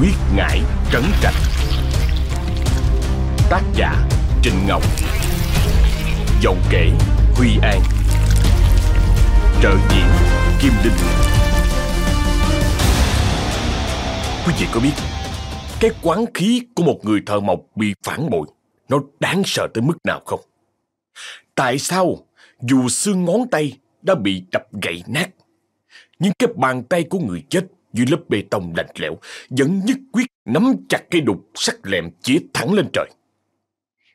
Quyết ngại trấn trạch. Tác giả Trịnh Ngọc. Giọng kể Huy An. Trợ diễn Kim Linh Quý vị có biết, Cái quán khí của một người thợ mộc bị phản bội, Nó đáng sợ tới mức nào không? Tại sao Dù xương ngón tay đã bị đập gãy nát, Nhưng cái bàn tay của người chết dưới lớp bê tông lạnh lẽo, Vẫn nhất quyết nắm chặt cây đục sắc lẹm chĩa thẳng lên trời.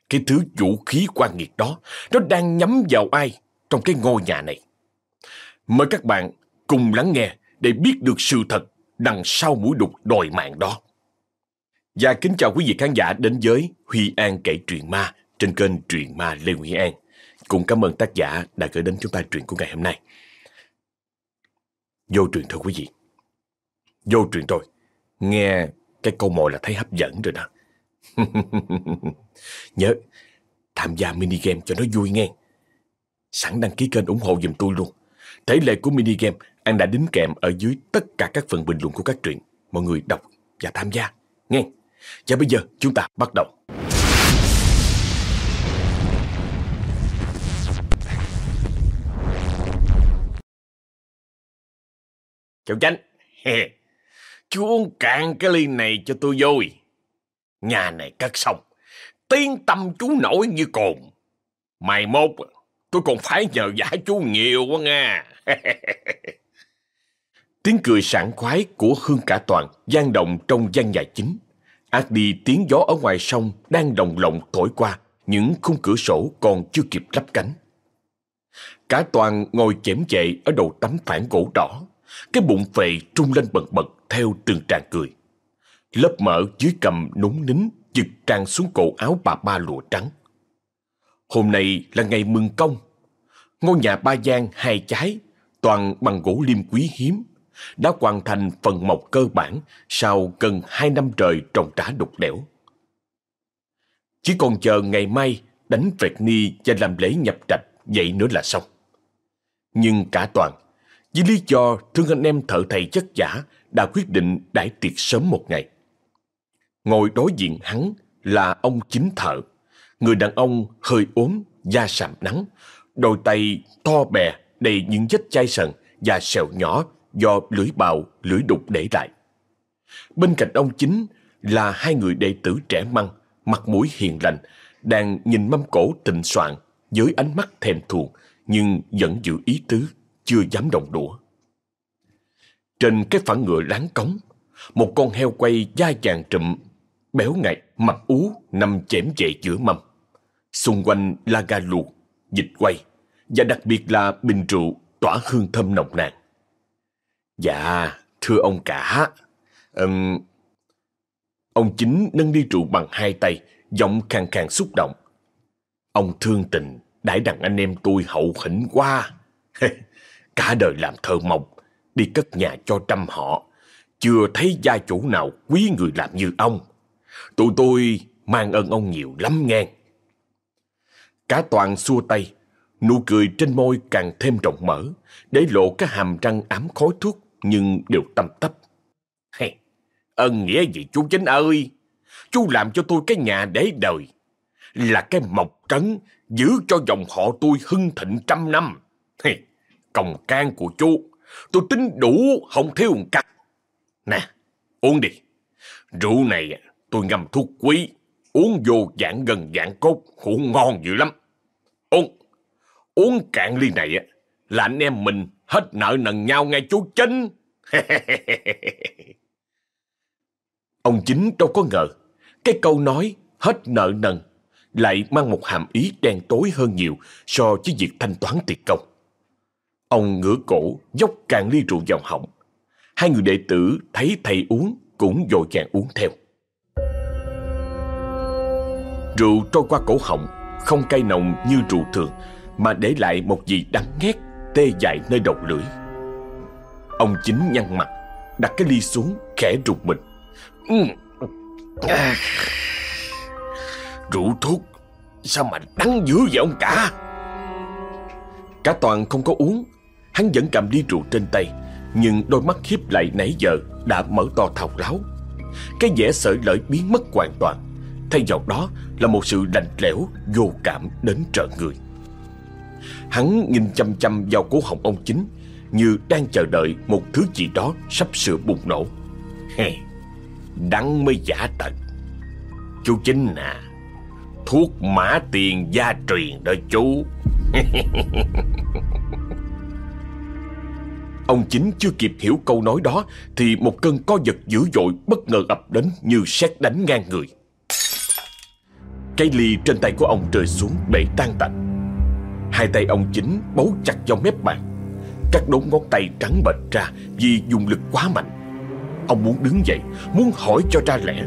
Cái thứ vũ khí quan nghiệt đó, Nó đang nhắm vào ai Trong cái ngôi nhà này? Mời các bạn cùng lắng nghe Để biết được sự thật Đằng sau mũi đục đòi mạng đó. Và kính chào quý vị khán giả Đến với Huy An kể truyện ma Trên kênh truyện ma Lê Huy An. Cùng cảm ơn tác giả đã gửi đến chúng ta truyện của ngày hôm nay. Vô truyện thôi quý vị. Vô truyền rồi, Nghe cái câu mồi là thấy hấp dẫn rồi đó Nhớ tham gia mini game cho nó vui nghe. Sẵn đăng ký kênh ủng hộ giùm tôi luôn. Thể lệ của mini game anh đã đính kèm ở dưới tất cả các phần bình luận của các truyện. Mọi người đọc và tham gia. Nghe. Và bây giờ chúng ta bắt đầu. Chào Chánh. Chú uống cạn cái ly này cho tôi vui. Nhà này cất xong, tiếng tâm chú nổi như cồn. Mai mốt, tôi còn phải nhờ giả chú nhiều quá nha. tiếng cười sảng khoái của Hương Cả Toàn gian động trong gian nhà chính. Ác đi tiếng gió ở ngoài sông đang đồng lộng thổi qua những khung cửa sổ còn chưa kịp lắp cánh. Cả Toàn ngồi chém chệ ở đầu tấm phản gỗ đỏ, cái bụng phệ trung lên bần bật theo từng tràng cười. Lớp mỡ dưới cầm núng nín giật tràn xuống cổ áo bà ba lụa trắng. Hôm nay là ngày mừng công. Ngôi nhà ba gian hai trái, toàn bằng gỗ liêm quý hiếm, đã hoàn thành phần mộc cơ bản sau gần hai năm trời trồng trá đục đẽo. Chỉ còn chờ ngày mai đánh vẹt ni và làm lễ nhập trạch vậy nữa là xong. Nhưng cả toàn, vì lý do thương anh em thợ thầy chất giả đã quyết định đãi tiệc sớm một ngày. Ngồi đối diện hắn là ông chính thợ, người đàn ông hơi ốm, da sạm nắng, đôi tay to bè đầy những vết chai sần và sẹo nhỏ do lưỡi bào, lưỡi đục để lại. Bên cạnh ông chính là hai người đệ tử trẻ măng, mặt mũi hiền lành, đang nhìn mâm cổ tình soạn với ánh mắt thèm thuồng nhưng vẫn giữ ý tứ, chưa dám động đũa. Trên cái phản ngựa láng cống, một con heo quay da vàng trụm béo ngậy, mặt ú nằm chém chệ giữa mâm. Xung quanh là gà luộc, dịch quay và đặc biệt là bình rượu tỏa hương thơm nồng nàn. Dạ, thưa ông cả, um, ông chính nâng đi rượu bằng hai tay, giọng khàn khàn xúc động. Ông thương tình, đãi đặng anh em tôi hậu hĩnh quá. Cả đời làm thơ mộc đi cất nhà cho trăm họ, chưa thấy gia chủ nào quý người làm như ông. Tụi tôi mang ơn ông nhiều lắm ngang. Cả toàn xua tay, nụ cười trên môi càng thêm rộng mở, để lộ cái hàm răng ám khói thuốc nhưng đều tâm tấp Hey, ân nghĩa gì chú chính ơi, chú làm cho tôi cái nhà để đời, là cái mộc trấn giữ cho dòng họ tôi hưng thịnh trăm năm. Hey, còng can của chú, tôi tính đủ không thiếu một cắt. Nè, uống đi. Rượu này tôi ngâm thuốc quý, uống vô dạng gần dạng cốt, ngủ ngon dữ lắm. Uống, uống cạn ly này là anh em mình hết nợ nần nhau ngay chú chính. Ông chính đâu có ngờ, cái câu nói hết nợ nần lại mang một hàm ý đen tối hơn nhiều so với việc thanh toán tiền công. Ông ngửa cổ, dốc càng ly rượu vào họng. Hai người đệ tử thấy thầy uống cũng vội vàng uống theo. Rượu trôi qua cổ họng, không cay nồng như rượu thường, mà để lại một gì đắng nghét, tê dại nơi đầu lưỡi. Ông chính nhăn mặt, đặt cái ly xuống, khẽ rụt mình. Rượu thuốc, sao mà đắng dữ vậy ông cả? Cả toàn không có uống, hắn vẫn cầm ly rượu trên tay, nhưng đôi mắt khiếp lại nãy giờ đã mở to thọc láo. Cái vẻ sợi lợi biến mất hoàn toàn Thay vào đó là một sự lạnh lẽo Vô cảm đến trợ người. Hắn nhìn chăm chăm vào cổ họng ông chính Như đang chờ đợi một thứ gì đó Sắp sửa bùng nổ. Hey, đắng mới giả tận Chú chính à Thuốc mã tiền gia truyền đó chú. Ông chính chưa kịp hiểu câu nói đó Thì một cơn co giật dữ dội bất ngờ ập đến như sét đánh ngang người. Cây ly trên tay của ông rơi xuống bể tan tành. Hai tay ông chính bấu chặt vào mép bàn. Các đốm ngón tay trắng bệch ra vì dùng lực quá mạnh. Ông muốn đứng dậy, muốn hỏi cho ra lẽ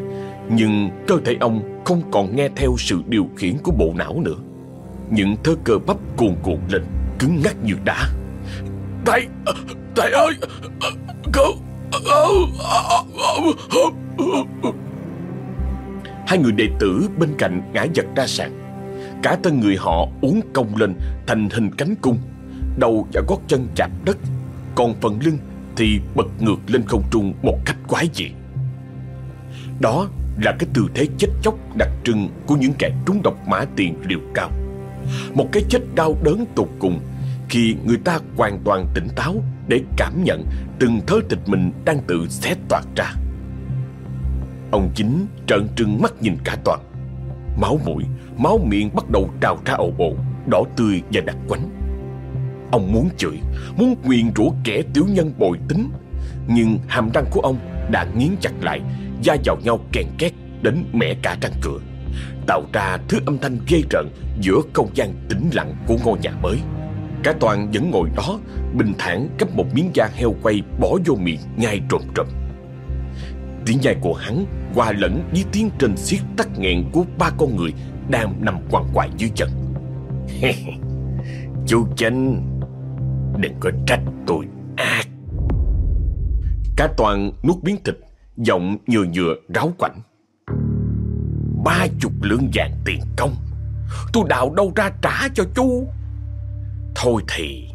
Nhưng cơ thể ông không còn nghe theo sự điều khiển của bộ não nữa. Những thớ cơ bắp cuồn cuộn lên, cứng ngắc như đá. Tay thầy ơi, cứu Hai người đệ tử bên cạnh ngã giật ra sàn. Cả thân người họ uốn cong lên thành hình cánh cung. Đầu và gót chân chạm đất. Còn phần lưng thì bật ngược lên không trung một cách quái dị. Đó là cái tư thế chết chóc đặc trưng của những kẻ trúng độc mã tiền liều cao. Một cái chết đau đớn tột cùng khi người ta hoàn toàn tỉnh táo để cảm nhận từng thớ thịt mình đang tự xé toạc ra. Ông chính trợn trừng mắt nhìn cả toàn. Máu mũi, máu miệng bắt đầu trào ra ồ ồ, đỏ tươi và đặc quánh. Ông muốn chửi, muốn quyền rủa kẻ tiểu nhân bội tính, nhưng hàm răng của ông đã nghiến chặt lại, da vào nhau kèn két đến mẻ cả răng cửa, tạo ra thứ âm thanh ghê rợn giữa không gian tĩnh lặng của ngôi nhà mới. Cả toàn vẫn ngồi đó Bình thản gấp một miếng da heo quay Bỏ vô miệng, nhai trộm trộm Tiếng nhai của hắn Hòa lẫn với tiếng trên xiết tắc nghẹn Của ba con người Đang nằm quằn quại dưới chân. Chú Chanh Đừng có trách tôi ác. Cả toàn nuốt miếng thịt, Giọng nhừa nhừa ráo quảnh. Ba chục lượng vàng tiền công, Tôi đào đâu ra trả cho chú? Thôi thì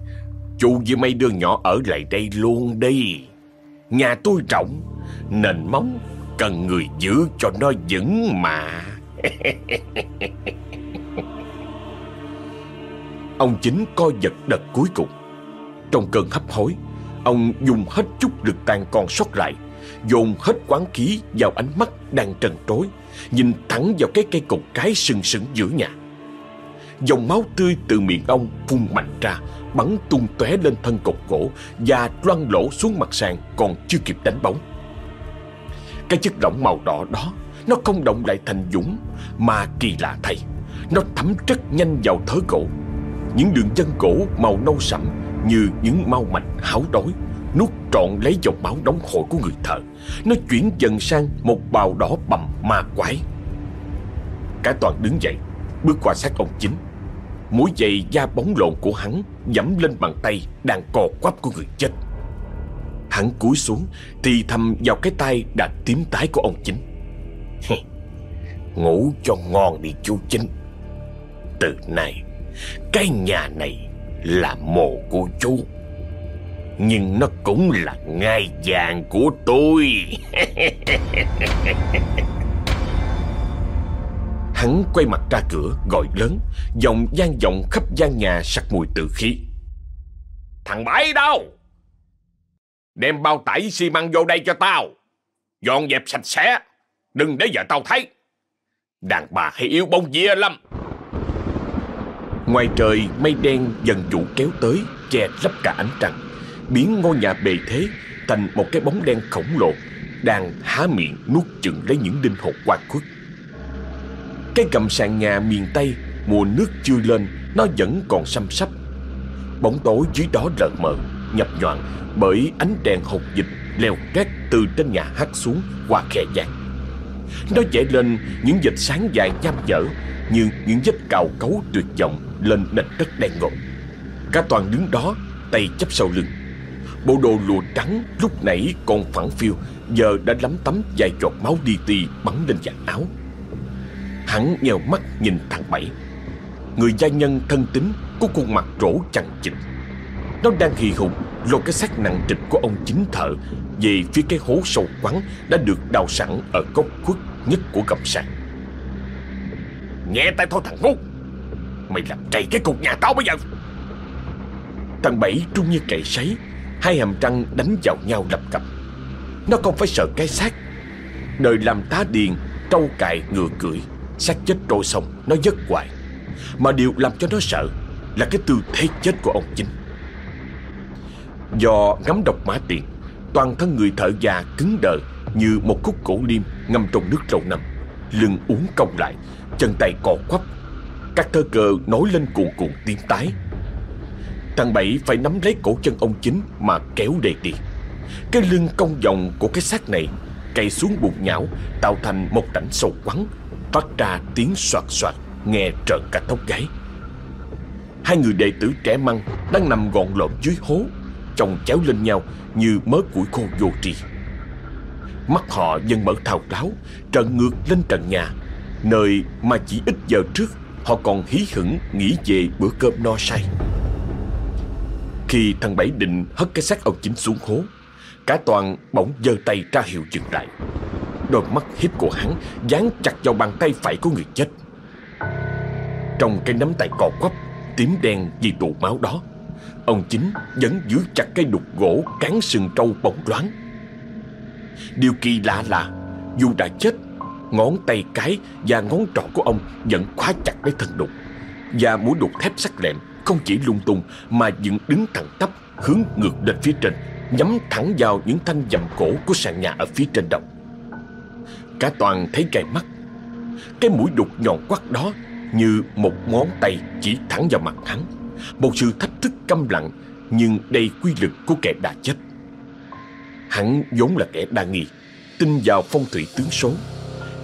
Chú với mấy đứa nhỏ ở lại đây luôn đi. Nhà tôi rộng, Nền móng Cần người giữ cho nó vững mà. Ông chính coi giật đợt cuối cùng. Trong cơn hấp hối, Ông dùng hết chút lực tàn còn sót lại, Dồn hết quán khí vào ánh mắt đang trần trối, Nhìn thẳng vào cái cây cột cái sừng sững giữa nhà. Dòng máu tươi từ miệng ông phun mạnh ra Bắn tung tóe lên thân cột gỗ Và loang lỗ xuống mặt sàn Còn chưa kịp đánh bóng. Cái chất lỏng màu đỏ đó, Nó không động lại thành dũng, Mà kỳ lạ thay, Nó thấm rất nhanh vào thớ gỗ. Những đường chân gỗ màu nâu sẫm Như những mau mạch háo đói, Nuốt trọn lấy dòng máu đóng hổi của người thợ, Nó chuyển dần sang một bào đỏ bầm ma quái. Cả toàn đứng dậy, Bước qua sát ông chính. Mũi giày da bóng lộn của hắn Dẫm lên bàn tay đang cò quắp của người chết. Hắn cúi xuống Thì thầm vào cái tay đã tím tái của ông chính. Ngủ cho ngon đi chú chính. Từ nay, Cái nhà này là mồ của chú, Nhưng nó cũng là ngai vàng của tôi. Hắn quay mặt ra cửa, gọi lớn, Giọng gian vọng khắp gian nhà sặc mùi tự khí. Thằng bãi đâu? Đem bao tải xi măng vô đây cho tao. Dọn dẹp sạch sẽ. Đừng để vợ tao thấy. Đàn bà hay yêu bông dìa lắm. Ngoài trời, mây đen dần dụ kéo tới, Che lấp cả ánh trăng. Biến ngôi nhà bề thế Thành một cái bóng đen khổng lồ, Đang há miệng nuốt chừng lấy những đinh hột quạt khuất cái gầm sàn nhà miền Tây, Mùa nước chưa lên, Nó vẫn còn xăm sắp Bóng tối dưới đó lờ mờ, Nhập nhọn bởi ánh đèn hột dịch Leo két từ trên nhà hắt xuống Qua khe gian Nó dậy lên những vệt sáng dài nham dở, Như những vết cào cấu tuyệt vọng Lên nền đất đen ngột Cả toàn đứng đó, Tay chấp sau lưng. Bộ đồ lụa trắng lúc nãy còn phẳng phiu, Giờ đã lắm tấm vài giọt máu đi tì bắn lên vạt áo. Hắn nhèo mắt nhìn thằng Bảy. Người gia nhân thân tính Có khuôn mặt rỗ chằng chịt. Nó đang hì hục lột cái xác nặng trịch của ông chính thợ về phía cái hố sâu quắn đã được đào sẵn ở góc khuất nhất của gầm sàn. Nghe tay thôi thằng ngu! Mày làm trầy cái cục nhà tao bây giờ! Thằng Bảy trung như cậy sấy, Hai hàm răng đánh vào nhau lập cập. Nó không phải sợ cái xác. Đời làm tá điền, Trâu cài ngựa cưỡi xác chết trôi sông Nó rất hoài. Mà điều làm cho nó sợ Là cái tư thế chết của ông chính Do ngắm độc mã tiền, Toàn thân người thợ già cứng đờ Như một khúc cổ liêm ngâm trong nước lâu năm. Lưng uống cong lại, Chân tay cò quắp, Các thơ cờ nổi lên cuồn cuộn tím tái. Thằng Bảy phải nắm lấy cổ chân ông chính Mà kéo đề đi. Cái lưng cong vòng của cái xác này Cày xuống bụng nhão, Tạo thành một rãnh sâu quắn Phát ra tiếng soạt soạt Nghe trợn cả tóc gáy. Hai người đệ tử trẻ măng Đang nằm gọn lộn dưới hố Chồng chéo lên nhau Như mớ củi khô vô tri. Mắt họ dần mở thao láo, Trợn ngược lên trần nhà Nơi mà chỉ ít giờ trước Họ còn hí hửng nghĩ về bữa cơm no say. Khi thằng Bảy định hất cái xác ông chính xuống hố Cả toàn bỗng giơ tay ra hiệu dừng lại. Đôi mắt hiếp của hắn, Dán chặt vào bàn tay phải của người chết. Trong cái nắm tay cò quắp, Tím đen vì tụ máu đó, Ông chính vẫn giữ chặt cái đục gỗ Cán sừng trâu bóng loáng. Điều kỳ lạ là, Dù đã chết, Ngón tay cái và ngón trỏ của ông Vẫn khóa chặt lấy thân đục. Và mũi đục thép sắc lẹm Không chỉ lung tung Mà dựng đứng thẳng tắp, Hướng ngược lên phía trên, Nhắm thẳng vào những thanh dầm cổ Của sàn nhà ở phía trên đồng Cả toàn thấy gai mắt. Cái mũi đục nhọn quắt đó Như một ngón tay chỉ thẳng vào mặt hắn. Một sự thách thức câm lặng, Nhưng đầy quy lực của kẻ đã chết. Hắn vốn là kẻ đa nghi, Tin vào phong thủy tướng số.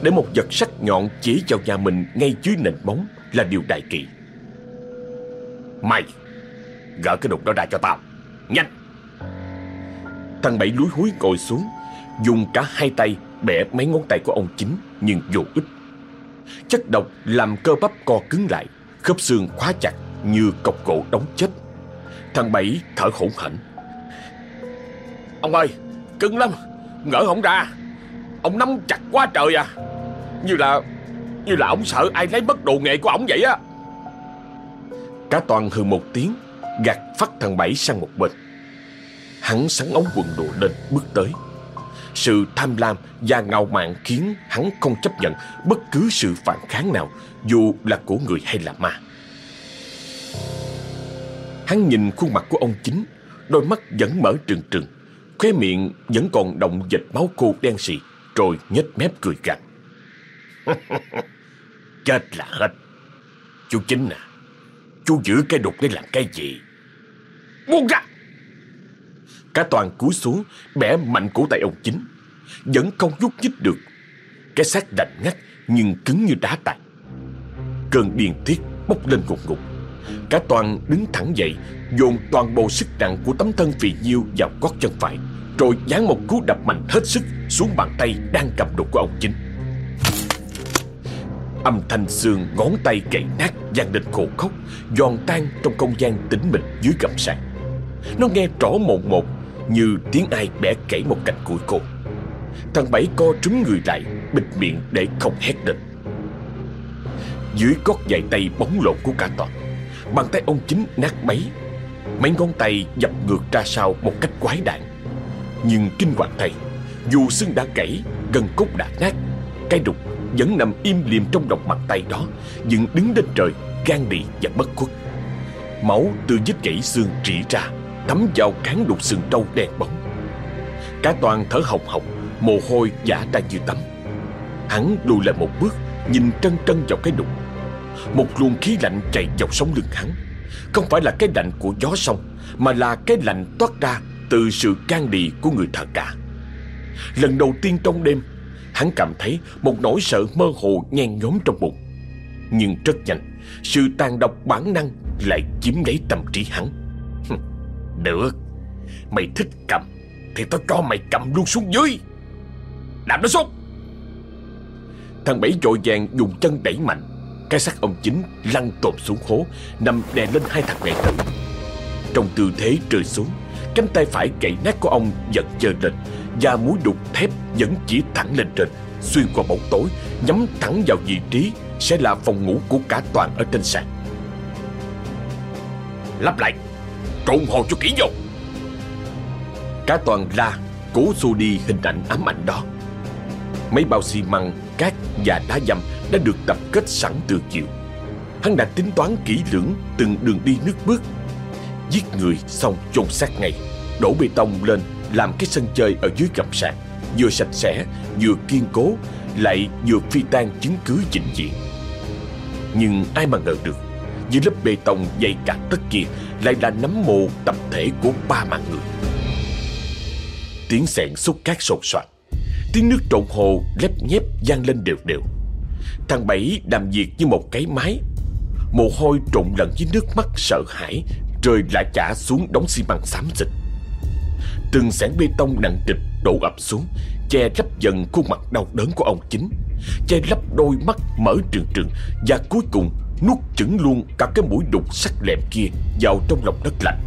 Để một vật sắc nhọn chỉ vào nhà mình Ngay dưới nền móng Là điều đại kỵ. Mày, Gỡ cái đục đó ra cho tao. Nhanh! Thằng Bảy lúi húi ngồi xuống, Dùng cả hai tay bẻ mấy ngón tay của ông chính, Nhưng vô ích. Chất độc làm cơ bắp co cứng lại, Khớp xương khóa chặt như cọc gỗ đóng chết. Thằng Bảy thở hổn hển. Ông ơi Cứng lắm, Ngỡ không ra. Ông nắm chặt quá trời à. Như là Như là ông sợ ai lấy mất đồ nghề của ông vậy á. Cả toàn hừ một tiếng, Gạt phát thằng Bảy sang một bên. Hắn sắn ống quần đồ lên, bước tới. Sự tham lam và ngạo mạn khiến hắn không chấp nhận bất cứ sự phản kháng nào, Dù là của người hay là ma. Hắn nhìn khuôn mặt của ông chính, Đôi mắt vẫn mở trừng trừng, Khóe miệng vẫn còn động dịch máu khô đen xì, Rồi nhếch mép cười gằn. Chết là hết. Chú chính à Chú giữ cái đục để làm cái gì? Buông ra! Cả toàn cúi xuống, Bẻ mạnh cổ tay ông chính. Vẫn không nhúc nhích được. Cái xác đành ngắt, nhưng cứng như đá tạc Cơn điên tiết bốc lên ngục ngục Cả toàn đứng thẳng dậy, Dồn toàn bộ sức nặng của tấm thân phì nhiêu vào gót chân phải, Rồi dán một cú đập mạnh hết sức Xuống bàn tay đang cầm đục của ông chính. Âm thanh xương ngón tay gãy nát, vang lên khổ khóc, Giòn tan trong không gian tĩnh mịch dưới gầm sàn. Nó nghe rõ một một như tiếng ai bẻ gãy một cành củi cột. Thằng Bảy co trúng người lại, Bịt miệng để không hét lên. Dưới gót dài tay bóng lộn của cả toàn, Bàn tay ông chính nát bấy Mấy ngón tay dập ngược ra sau một cách quái đản. Nhưng kinh hoàng thay, Dù xương đã gãy Gần cốt đã nát, Cái đục vẫn nằm im liềm trong lòng bàn tay đó Dựng đứng lên trời, Gan đi và bất khuất. Máu từ vết gãy xương rỉ ra. Thấm vào cán đục sừng trâu đen bóng. Cả toàn thở hồng hộc, Mồ hôi giả ra như tắm. Hắn lùi lại một bước, Nhìn trân trân vào cái đục. Một luồng khí lạnh chạy dọc sống lưng hắn. Không phải là cái lạnh của gió sông, Mà là cái lạnh toát ra Từ sự can đi của người thợ cả. Lần đầu tiên trong đêm, Hắn cảm thấy một nỗi sợ mơ hồ nhen nhóm trong bụng. Nhưng rất nhanh, Sự tàn độc bản năng lại chiếm lấy tâm trí hắn. Được Mày thích cầm, Thì tao cho mày cầm luôn xuống dưới. Đạp nó xuống Thằng Bảy vội vàng dùng chân đẩy mạnh. Cái xác ông chính lăn trộm xuống hố, Nằm đè lên hai thằng mẹ tử. Trong tư thế rơi xuống, Cánh tay phải gãy nát của ông giật dơ lên Và mũi đục thép vẫn chỉ thẳng lên trên. Xuyên qua bóng tối, Nhắm thẳng vào vị trí Sẽ là phòng ngủ của cả toàn ở trên sàn. Lắp lại. Trộn hồ cho kỹ vô Cả toàn la Cố xua đi hình ảnh ám ảnh đó. Mấy bao xi măng, cát và đá dầm Đã được tập kết sẵn từ chiều. Hắn đã tính toán kỹ lưỡng Từng đường đi nước bước. Giết người xong chôn xác ngay Đổ bê tông lên Làm cái sân chơi ở dưới gầm sàn. Vừa sạch sẽ Vừa kiên cố Lại vừa phi tan chứng cứ chỉnh diện Nhưng ai mà ngờ được dưới lớp bê tông dày cả tất kia, Lại là nấm mồ tập thể của ba mạng người. Tiếng sẹn xúc cát sột soạt, Tiếng nước trộn hồ lép nhép vang lên đều đều. Thằng Bảy làm việc như một cái máy. Mồ hôi trộn lẫn với nước mắt sợ hãi Rơi lại chả xuống đống xi măng xám xịt. Từng sảng bê tông nặng trịch đổ ập xuống, Che lấp dần khuôn mặt đau đớn của ông chính, Che lấp đôi mắt mở trừng trừng Và cuối cùng nuốt chửng luôn cả cái mũi đục sắc lẹm kia vào trong lòng đất lạnh.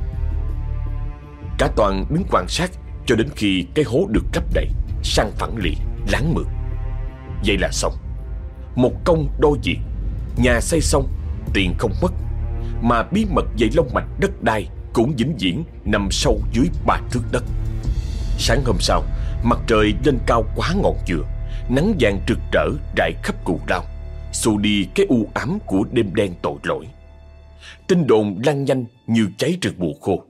Cả toàn đứng quan sát cho đến khi cái hố được lấp đầy Sang phẳng lì, láng mượt. Vậy là xong. Một công đôi việc Nhà xây xong, tiền không mất. Mà bí mật dậy lông mạch đất đai Cũng vĩnh viễn nằm sâu dưới ba thước đất. Sáng hôm sau Mặt trời lên cao quá ngọn dừa Nắng vàng rực rỡ rải khắp cù lao. Xua đi cái u ám của đêm đen tội lỗi Tin đồn lan nhanh như cháy rừng mùa khô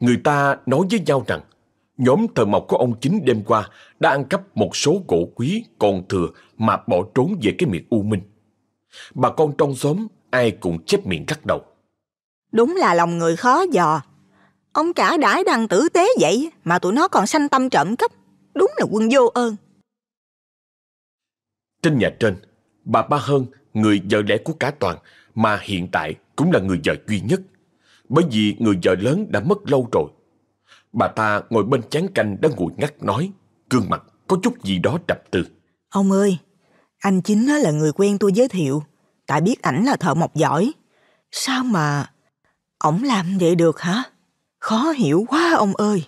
Người ta nói với nhau rằng Nhóm thợ mộc của ông chính đêm qua đã ăn cắp một số gỗ quý còn thừa mà bỏ trốn về cái miệng U Minh. Bà con trong xóm ai cũng chép miệng cắt đầu. Đúng là lòng người khó dò. Ông cả đãi đang tử tế vậy mà tụi nó còn sanh tâm trộm cắp. Đúng là quân vô ơn. Trên nhà trên, bà Ba Hơn, người vợ lẽ của cả toàn, mà hiện tại cũng là người vợ duy nhất. Bởi vì người vợ lớn đã mất lâu rồi Bà ta ngồi bên chán canh đã nguội ngắt nói, gương mặt có chút gì đó trầm tư. Ông ơi, anh chính là người quen tôi giới thiệu, tại biết ảnh là thợ mộc giỏi. Sao mà ổng làm vậy được hả? Khó hiểu quá ông ơi.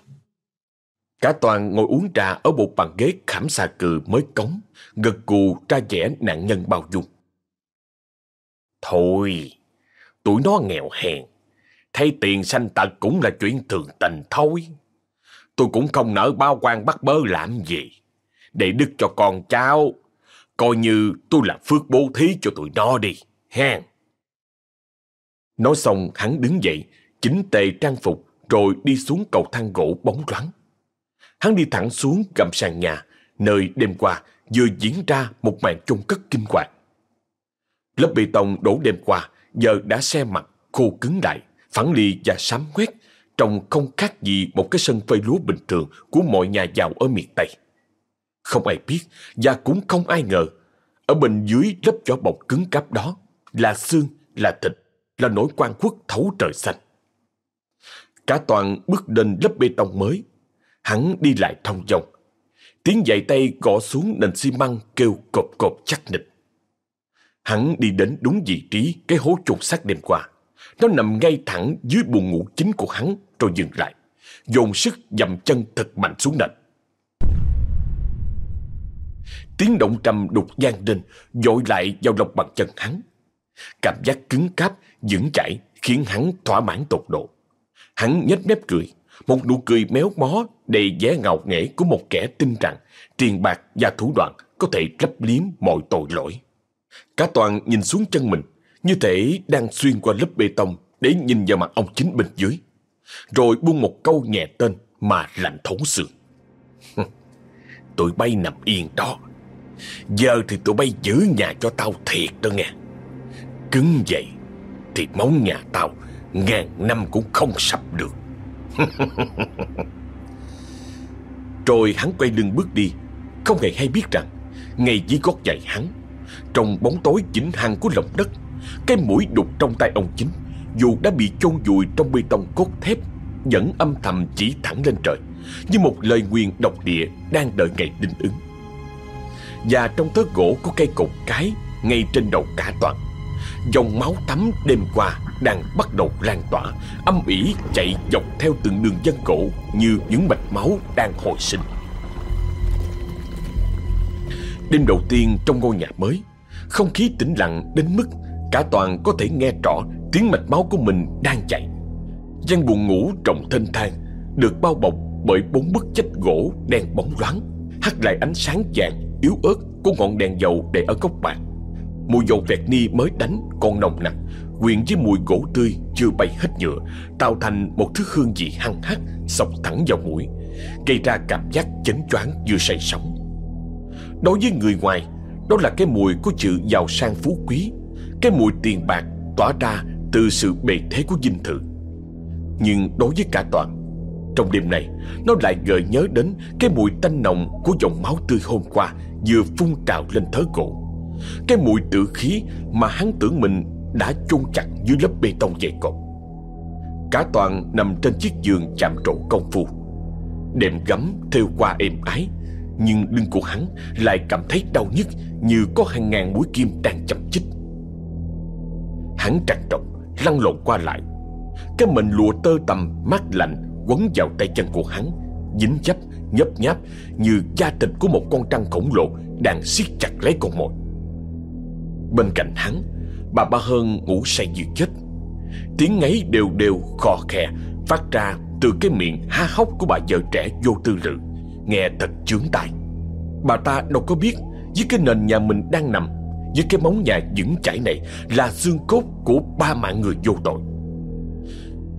Cả toàn ngồi uống trà ở một bàn ghế khảm xà cừ mới cống, gật cù ra vẻ nạn nhân bao dung. Thôi, tụi nó nghèo hèn, thay tiền sanh tật cũng là chuyện thường tình thôi. Tôi cũng không nỡ bao quan bắt bớ làm gì. Để đức cho con cháu. Coi như tôi là phước bố thí cho tụi nó đi. Ha. Nói xong hắn đứng dậy, chính tề trang phục rồi đi xuống cầu thang gỗ bóng loáng. Hắn đi thẳng xuống gầm sàn nhà, nơi đêm qua vừa diễn ra một màn chôn cất kinh hoàng. Lớp bê tông đổ đêm qua giờ đã xe mặt khô cứng lại phẳng lì và sám quét, trông không khác gì một cái sân phơi lúa bình thường của mọi nhà giàu ở miền Tây. Không ai biết và cũng không ai ngờ, ở bên dưới lớp vỏ bọc cứng cáp đó là xương, là thịt, là nỗi quan quốc thấu trời xanh. Cả toàn bước lên lớp bê tông mới, hắn đi lại thông dong. Tiếng giày tay gõ xuống nền xi măng kêu cộp cộp chắc nịch. Hắn đi đến đúng vị trí cái hố chôn xác đêm qua. Nó nằm ngay thẳng dưới buồng ngủ chính của hắn rồi dừng lại. Dồn sức dầm chân thật mạnh xuống nền. Tiếng động trầm đục gian lên, dội lại vào lòng bàn chân hắn. Cảm giác cứng cáp, vững chãi khiến hắn thỏa mãn tột độ. Hắn nhếch mép cười, một nụ cười méo mó đầy vẻ ngạo nghễ của một kẻ tin rằng tiền bạc và thủ đoạn có thể lấp liếm mọi tội lỗi. Cả toàn nhìn xuống chân mình, như thể đang xuyên qua lớp bê tông để nhìn vào mặt ông chính bên dưới. Rồi buông một câu nhẹ tên mà lạnh thấu xương. tụi bay nằm yên đó. Giờ thì tụi bay giữ nhà cho tao thiệt đó nghe. Cứng vậy thì móng nhà tao ngàn năm cũng không sập được. Rồi hắn quay lưng bước đi, không hề hay biết rằng ngay dưới gót giày hắn, trong bóng tối vĩnh hằng của lòng đất cái mũi đục trong tay ông chính Dù đã bị chôn vùi trong bê tông cốt thép Vẫn âm thầm chỉ thẳng lên trời Như một lời nguyền độc địa Đang đợi ngày đinh ứng. Và trong tớ gỗ có cây cột cái Ngay trên đầu cả toàn Dòng máu tắm đêm qua đang bắt đầu lan tỏa. Âm ỉ chạy dọc theo từng đường dân cổ Như những mạch máu đang hồi sinh. Đêm đầu tiên trong ngôi nhà mới, Không khí tĩnh lặng đến mức Cả toàn có thể nghe rõ tiếng mạch máu của mình đang chạy. Gian buồn ngủ rộng thênh thang, Được bao bọc bởi bốn bức chách gỗ đen bóng loáng, Hắt lại ánh sáng vàng yếu ớt của ngọn đèn dầu để ở góc bàn. Mùi dầu vẹt ni mới đánh còn nồng nặc. Quyện với mùi gỗ tươi chưa bay hết nhựa, Tạo thành một thứ hương vị hăng hắc, Sọc thẳng vào mũi, Gây ra cảm giác chấn choáng vừa say sóng. Đối với người ngoài, Đó là cái mùi của sự giàu sang phú quý, Cái mùi tiền bạc tỏa ra từ sự bề thế của dinh thự. Nhưng đối với cả toàn Trong đêm này, Nó lại gợi nhớ đến Cái mùi tanh nồng của dòng máu tươi hôm qua Vừa phun trào lên thớ gỗ cái mùi tử khí mà hắn tưởng mình đã chôn chặt dưới lớp bê tông dày cộp. Cả toàn nằm trên chiếc giường chạm trổ công phu. Đệm gấm theo qua êm ái, nhưng lưng của hắn lại cảm thấy đau nhức như có hàng ngàn mũi kim đang chậm chích. Hắn trằn trọc, lăn lộn qua lại. Cái mệnh lụa tơ tầm mát lạnh quấn vào tay chân của hắn, dính chấp, nhấp nháp như da thịt của một con trăng khổng lồ đang siết chặt lấy con mồi. Bên cạnh hắn, Bà Ba Hơn ngủ say như chết. Tiếng ngáy đều đều khò khè, Phát ra từ cái miệng ha hốc của bà vợ trẻ vô tư lự, Nghe thật chướng tai. Bà ta đâu có biết Với cái nền nhà mình đang nằm Với cái móng nhà vững chãi này Là xương cốt của ba mạng người vô tội.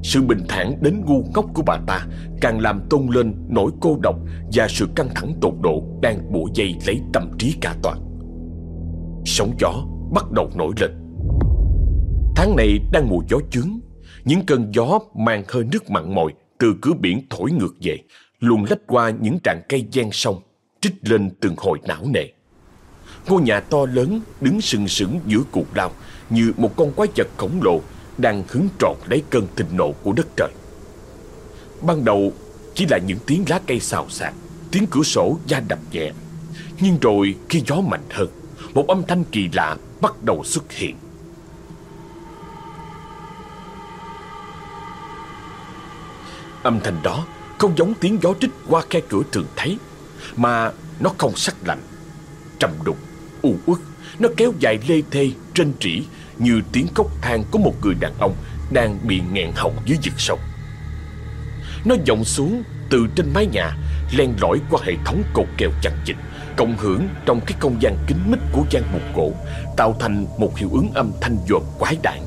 Sự bình thản đến ngu ngốc của bà ta Càng làm tôn lên nỗi cô độc Và sự căng thẳng tột độ Đang bủa dây lấy tâm trí cả toàn Sóng gió bắt đầu nổi lên. Tháng này đang mùa gió chướng, những cơn gió mang hơi nước mặn mòi từ cửa biển thổi ngược về, luồn lách qua những tràng cây gian sông, trích lên từng hồi não nề. Ngôi nhà to lớn đứng sừng sững giữa cuộc lao như một con quái vật khổng lồ đang hứng trọn lấy cơn thịnh nộ của đất trời. Ban đầu chỉ là những tiếng lá cây xào xạc, tiếng cửa sổ da đập nhẹ. Nhưng rồi khi gió mạnh hơn, một âm thanh kỳ lạ bắt đầu xuất hiện. Âm thanh đó không giống tiếng gió trích qua khe cửa thường thấy, mà nó không sắc lạnh, trầm đục, u uất. Nó kéo dài lê thê, trên trĩ như tiếng cốc than của một người đàn ông đang bị nghẹn họng dưới vực sâu. Nó vọng xuống từ trên mái nhà, len lỏi qua hệ thống cột kèo chặt chỉnh cộng hưởng trong cái không gian kín mít của gian mục cổ tạo thành một hiệu ứng âm thanh dồn quái đản.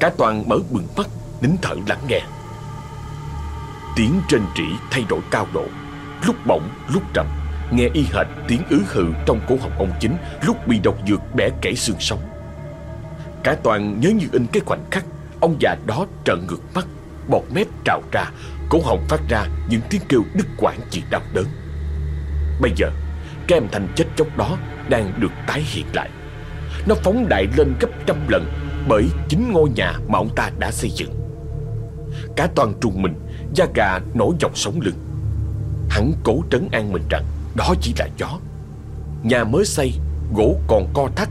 Cả toàn mở bừng mắt nín thở lắng nghe. Tiếng trên trĩ thay đổi cao độ lúc bỗng, lúc trầm nghe y hệt tiếng ứ hự trong cổ họng ông chính lúc bị độc dược bẻ kể xương sống. Cả toàn nhớ như in cái khoảnh khắc ông già đó trợn ngược mắt bọt mép trào ra cổ họng phát ra những tiếng kêu đứt quãng chỉ đau đớn. Bây giờ Cái âm thanh chết chóc đó Đang được tái hiện lại. Nó phóng đại lên gấp trăm lần Bởi chính ngôi nhà mà ông ta đã xây dựng. Cả toàn trùng mình, Da gà nổi dọc sống lưng. Hắn cố trấn an mình rằng Đó chỉ là gió. Nhà mới xây, Gỗ còn co thắt,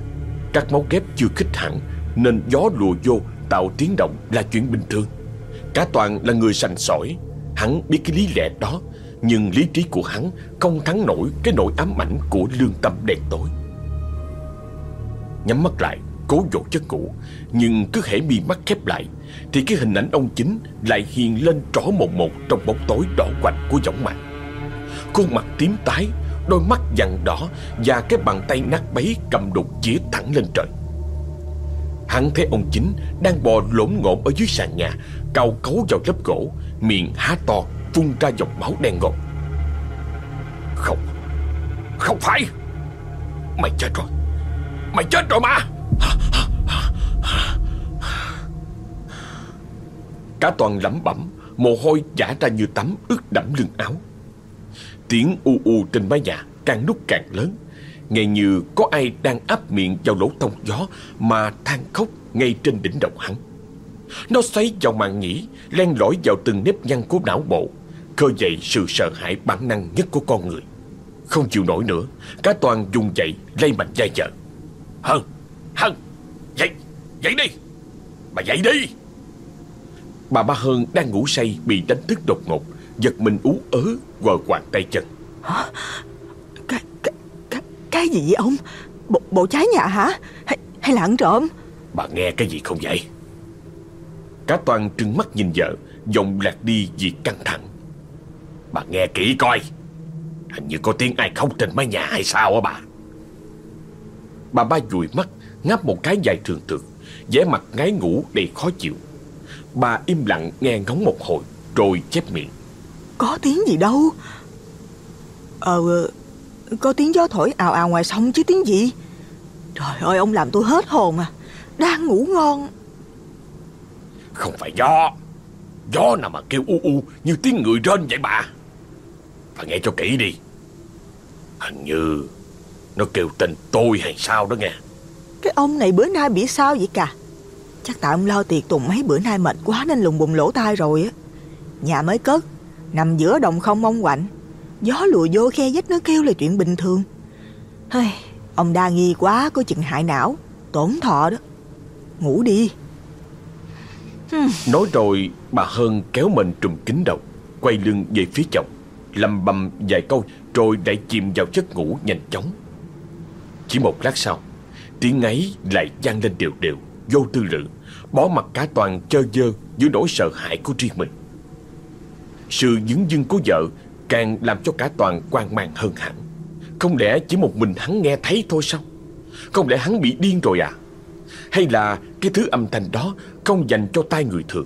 Các máu ghép chưa khích hẳn, Nên gió lùa vô tạo tiếng động là chuyện bình thường. Cả toàn là người sành sỏi. Hắn biết cái lý lẽ đó nhưng lý trí của hắn không thắng nổi cái nỗi ám ảnh của lương tâm đen tối. Nhắm mắt lại, Cố dỗ giấc ngủ Nhưng cứ hễ mi mắt khép lại, Thì cái hình ảnh ông chính lại hiện lên rõ một một Trong bóng tối đỏ quạnh của võng mạc. Khuôn mặt tím tái, Đôi mắt vàng đỏ Và cái bàn tay nát bấy cầm đục chĩa thẳng lên trời. Hắn thấy ông chính đang bò lổm ngộn ở dưới sàn nhà, Cao cấu vào lớp gỗ, Miệng há to phun ra dòng máu đen ngòm. Không Không phải. Mày chết rồi. Mày chết rồi mà. Cả toàn lẩm bẩm, Mồ hôi giả ra như tắm ướt đẫm lưng áo. Tiếng u u trên mái nhà càng lúc càng lớn, Nghe như có ai đang áp miệng vào lỗ thông gió Mà than khóc ngay trên đỉnh đầu hắn. Nó xoáy vào màn nhĩ Len lỏi vào từng nếp nhăn của não bộ khơi dậy sự sợ hãi bản năng nhất của con người. Không chịu nổi nữa, cả toàn dùng dậy lay mạnh dai vợ. Hân, Hân, Dậy Dậy đi. Bà dậy đi. Bà Ba Hơn đang ngủ say Bị đánh thức đột ngột Giật mình ú ớ quờ quàng tay chân. Hả? Cái, cái, cái, cái gì vậy ông? Bộ, bộ cháy nhà hả? Hay, hay là ăn trộm? Bà nghe cái gì không vậy? Cá toàn trừng mắt nhìn vợ Giọng lạc đi vì căng thẳng Bà nghe kỹ coi. Hình như có tiếng ai khóc trên mái nhà hay sao á bà. Bà ba dùi mắt Ngáp một cái dài thường thường vẻ mặt ngái ngủ đầy khó chịu. Bà im lặng nghe ngóng một hồi Rồi chép miệng. Có tiếng gì đâu. Ờ Có tiếng gió thổi ào ào ngoài sông chứ tiếng gì? Trời ơi ông làm tôi hết hồn à. Đang ngủ ngon. Không phải gió. Gió nào mà kêu u u Như tiếng người rên vậy bà Bà nghe cho kỹ đi. Hình như Nó kêu tên tôi hay sao đó nghe. Cái ông này bữa nay bị sao vậy cả Chắc tại ông lo tiệc tùng mấy bữa nay mệt quá Nên lùng bùng lỗ tai rồi á. Nhà mới cất Nằm giữa đồng không mong quạnh. Gió lùa vô khe vách nó kêu là chuyện bình thường. Hơi, Ông đa nghi quá Có chừng hại não. Tổn thọ đó. Ngủ đi. Nói rồi bà Hơn kéo mình trùm kín đầu Quay lưng về phía chồng Lầm bầm vài câu Rồi lại chìm vào giấc ngủ nhanh chóng. Chỉ một lát sau, Tiếng ấy lại vang lên đều đều, Vô tư lự Bỏ mặt cả toàn chơ dơ dưới nỗi sợ hãi của riêng mình. Sự dứng dưng của vợ Càng làm cho cả toàn quan mang hơn hẳn. Không lẽ chỉ một mình hắn nghe thấy thôi sao? Không lẽ hắn bị điên rồi à? Hay là cái thứ âm thanh đó Không dành cho tai người thường,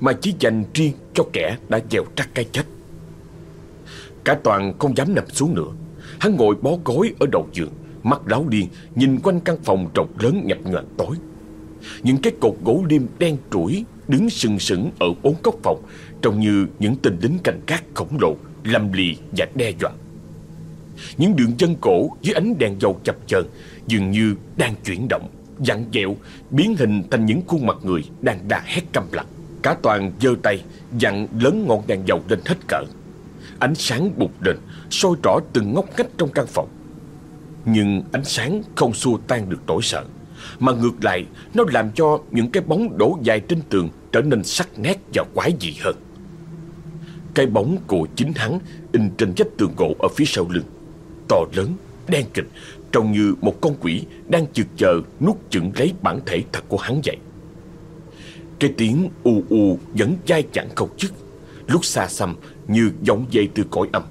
Mà chỉ dành riêng cho kẻ đã gieo trắc cái chết? Cả toàn không dám nằm xuống nữa. Hắn ngồi bó gối ở đầu giường, Mắt láo điên, Nhìn quanh căn phòng rộng lớn nhập nhoạng tối. Những cái cột gỗ liêm đen trũi Đứng sừng sững ở bốn góc phòng, Trông như những tên lính canh gác khổng lồ Lâm lì và đe dọa. Những đường chân cổ dưới ánh đèn dầu chập chờn Dường như đang chuyển động Dặn dẹo Biến hình thành những khuôn mặt người Đang đà hét căm lặng. Cả toàn giơ tay, Dặn lớn ngọn đèn dầu lên hết cỡ. Ánh sáng bụt lên soi rõ từng ngóc ngách trong căn phòng. Nhưng ánh sáng không xua tan được nỗi sợ Mà ngược lại Nó làm cho những cái bóng đổ dài trên tường Trở nên sắc nét và quái dị hơn. Cái bóng của chính hắn In trên vách tường gỗ ở phía sau lưng To lớn, đen kịch Trông như một con quỷ Đang chực chờ nuốt chửng lấy bản thể thật của hắn vậy. Cái tiếng u u vẫn dai chẳng câu chức, Lúc xa xăm như vọng dây từ cõi âm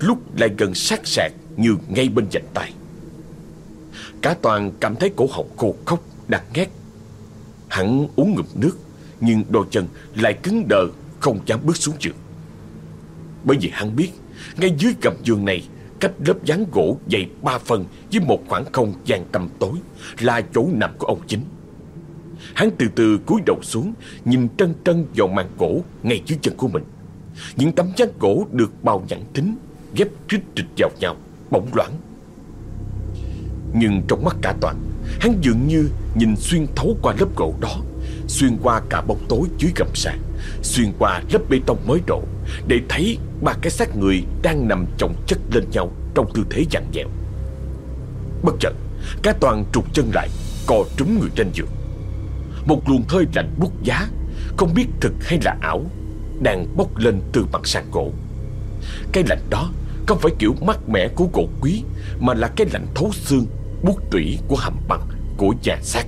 Lúc lại gần sát sạc như ngay bên dành tay. Cả toàn cảm thấy cổ họng khô khốc, đặc nghét Hắn uống ngụm nước Nhưng đôi chân lại cứng đờ Không dám bước xuống giường. Bởi vì hắn biết Ngay dưới gầm giường này Cách lớp dán gỗ dày ba phần Với một khoảng không gian tầm tối Là chỗ nằm của ông chính. Hắn từ từ cúi đầu xuống Nhìn trân trân vào màn gỗ Ngay dưới chân của mình những tấm ván gỗ được bào nhẵn tính Ghép trích trịch vào nhau, Bỗng loãng. Nhưng trong mắt cả toàn, Hắn dường như nhìn xuyên thấu qua lớp gỗ đó, Xuyên qua cả bóng tối dưới gầm sàn, Xuyên qua lớp bê tông mới đổ, Để thấy ba cái xác người Đang nằm chồng chất lên nhau Trong tư thế dặn dẹo. Bất chợt, Cả toàn trục chân lại, Co trúng người trên giường. Một luồng hơi lạnh bút giá, Không biết thực hay là ảo đang bốc lên từ mặt sàn gỗ. Cái lạnh đó không phải kiểu mát mẻ của gỗ quý mà là cái lạnh thấu xương, buốt tủy của hầm bằng của nhà xác.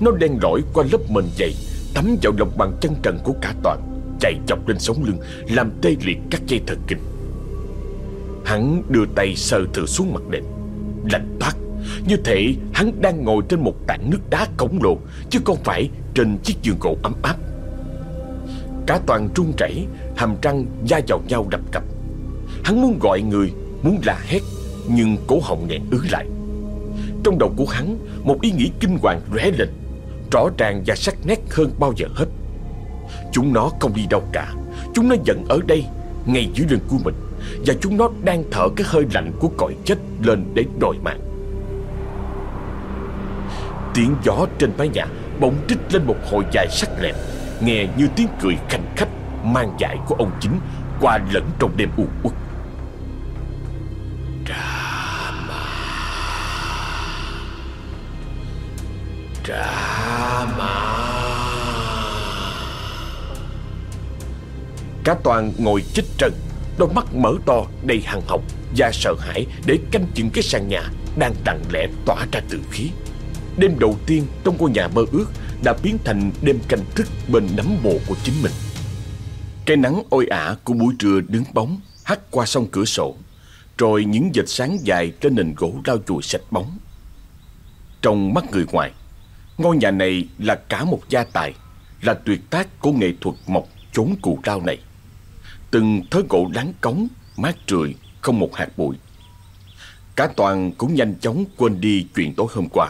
Nó đen lỏi qua lớp mền dày, thấm vào lòng bàn chân trần của cả toàn, chạy dọc lên sống lưng, làm tê liệt các dây thần kinh. Hắn đưa tay sờ thử xuống mặt nền, lạnh toát, như thể hắn đang ngồi trên một tảng nước đá khổng lồ, chứ không phải trên chiếc giường gỗ ấm áp. Cả toàn trung chảy, Hàm răng, da vào nhau đập cập. Hắn muốn gọi người, Muốn la hét, Nhưng cổ họng nghẹn ứ lại. Trong đầu của hắn, Một ý nghĩ kinh hoàng rẽ lên, Rõ ràng và sắc nét hơn bao giờ hết. Chúng nó không đi đâu cả. Chúng nó vẫn ở đây, Ngay dưới lưng của mình, Và chúng nó đang thở cái hơi lạnh của cõi chết lên để đòi mạng. Tiếng gió trên mái nhà bỗng trích lên một hồi dài sắc lẹm nghe như tiếng cười khanh khách mang dại của ông chính qua lẫn trong đêm u uất. Drama. Drama. Cả toàn ngồi chích trần, đôi mắt mở to đầy hằn học và sợ hãi để canh chừng cái sàn nhà đang lặng lẽ tỏa ra từ khí. Đêm đầu tiên trong ngôi nhà mơ ước đã biến thành đêm canh thức bên nắm mồ của chính mình. Cái nắng oi ả của buổi trưa đứng bóng Hắt qua sông cửa sổ Rồi những vệt sáng dài trên nền gỗ lau chùi sạch bóng. Trong mắt người ngoài Ngôi nhà này là cả một gia tài Là tuyệt tác của nghệ thuật mộc chốn cù lao này. Từng thớ gỗ láng cống, mát rượi, không một hạt bụi. Cả toàn cũng nhanh chóng quên đi chuyện tối hôm qua.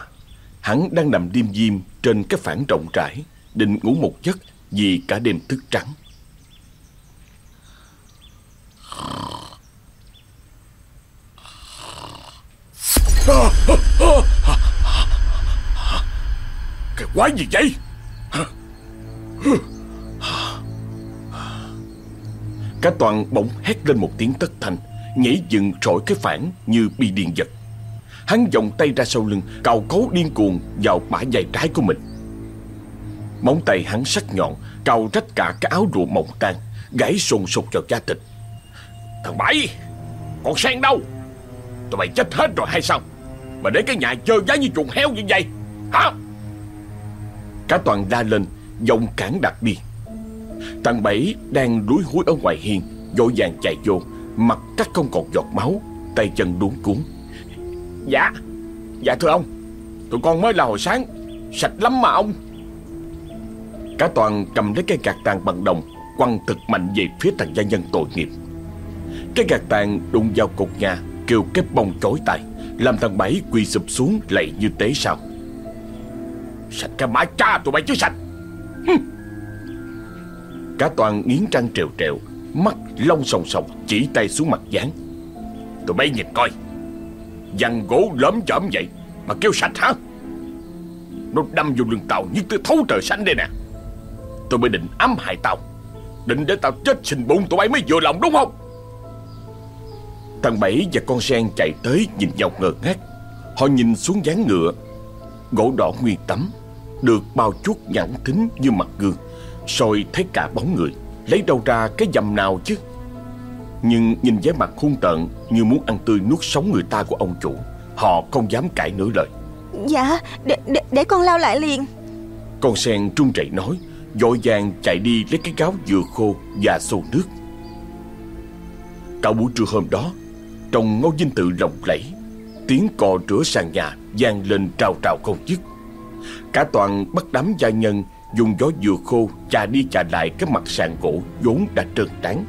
Hắn đang nằm đêm diêm trên cái phản rộng rãi Định ngủ một giấc vì cả đêm thức trắng. Cái quái gì vậy? Cả toàn bỗng hét lên một tiếng tất thành Nhảy dựng trội cái phản như bị điện giật Hắn vòng tay ra sau lưng, Cào cấu điên cuồng vào bả vai trái của mình. Móng tay hắn sắc nhọn, Cào rách cả cái áo rùa mỏng tan, Gãy sồn sụt vào da thịt. Thằng Bảy, còn sang đâu? Tụi mày chết hết rồi hay sao? Mà để cái nhà chơi giá như chuồng heo như vậy, Hả? Cả toàn la lên, Giọng cản đặt đi Thằng Bảy đang đuối húi ở ngoài hiên, Vội vàng chạy vô, Mặt cắt không còn giọt máu, Tay chân đuống cuốn. Dạ. Dạ thưa ông. Tụi con mới là hồi sáng. Sạch lắm mà, ông. Cả toàn cầm lấy cây gạt tàn bằng đồng, Quăng thật mạnh về phía thằng gia nhân tội nghiệp. Cái gạt tàn đụng vào cột nhà, Kêu cái bông chối tay Làm thằng Bảy quỳ sụp xuống lạy như tế sao. Sạch cái mái cha tụi bay chứ sạch. Hừm. Cả toàn nghiến răng trèo trèo, Mắt long sòng sòng, chỉ tay xuống mặt dán. Tụi bay nhìn coi. Dằn gỗ lõm chởm vậy Mà kêu sạch hả? Nó đâm vô lưng tao như tôi thấu trời xanh đây nè. Tôi mới định ám hại tao. Định để tao chết sinh bụng tụi bay mới vừa lòng đúng không? Thằng Bảy và con sen chạy tới nhìn nhau ngơ ngác. Họ nhìn xuống dáng ngựa. Gỗ đỏ nguyên tấm, Được bao chút nhẵn thính như mặt gương Rồi thấy cả bóng người. Lấy đâu ra cái dầm nào chứ? Nhưng nhìn vẻ mặt hung tợn Như muốn ăn tươi nuốt sống người ta của ông chủ Họ không dám cãi nửa lời. Dạ để, để, để con lao lại liền. Con sen trung rẩy nói Vội vàng chạy đi lấy cái gáo dừa khô và xô nước. Cả buổi trưa hôm đó Trong ngôi dinh tự lộng lẫy Tiếng cò rửa sàn nhà vang lên trào trào không dứt. Cả toàn bắt đám gia nhân Dùng gió dừa khô chà đi chà lại cái mặt sàn gỗ vốn đã trơn trắng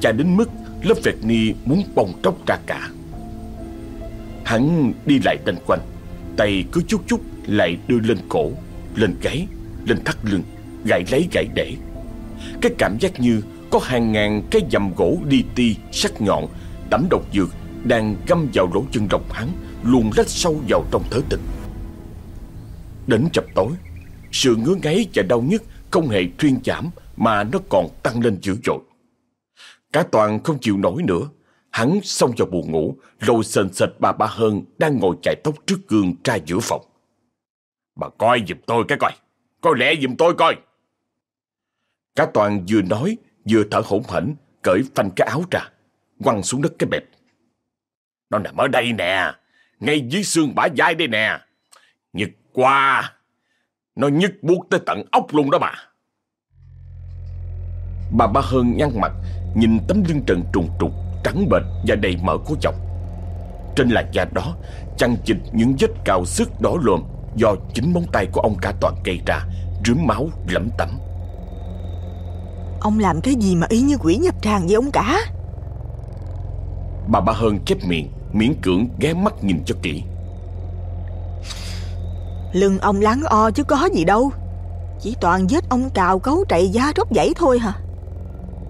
Chà đến mức lớp vẹt ni muốn bong tróc ra cả. Hắn đi lại quanh quanh, Tay cứ chút chút lại đưa lên cổ, Lên gáy, Lên thắt lưng Gãy lấy gãy để. Cái cảm giác như có hàng ngàn cái dầm gỗ đi ti, sắc nhọn Tẩm độc dược đang găm vào lỗ chân rộng hắn, Luồn lách sâu vào trong thớ tình Đến chập tối, Sự ngứa ngáy và đau nhức Không hề thuyên giảm Mà nó còn tăng lên dữ dội. Cả toàn không chịu nổi nữa. Hắn xông vào buồn ngủ, lôi sền sệt bà ba hơn Đang ngồi chải tóc trước gương ra giữa phòng. Bà coi giùm tôi cái coi Coi lẹ giùm tôi coi. Cả toàn vừa nói, Vừa thở hổn hển, Cởi phanh cái áo ra, Quăng xuống đất cái bẹp. Nó nằm ở đây nè, Ngay dưới xương bả vai đây nè. Nhức qua Nó nhức buốt tới tận ốc luôn đó bà. Bà ba hơn nhăn mặt Nhìn tấm lưng trần trùng trục Trắng bệch và đầy mỡ của chồng. Trên làn da đó Chăn chịch những vết cào sức đỏ lồm Do chính móng tay của ông cả toàn gây ra Rướm máu lẫm tẩm Ông làm cái gì mà y như quỷ nhập tràng vậy ông cả? Bà ba hơn chép miệng Miễn cưỡng ghé mắt nhìn cho kỹ. Lưng ông láng o chứ có gì đâu. Chỉ toàn vết ông cào cấu trậy da róc dãy thôi hả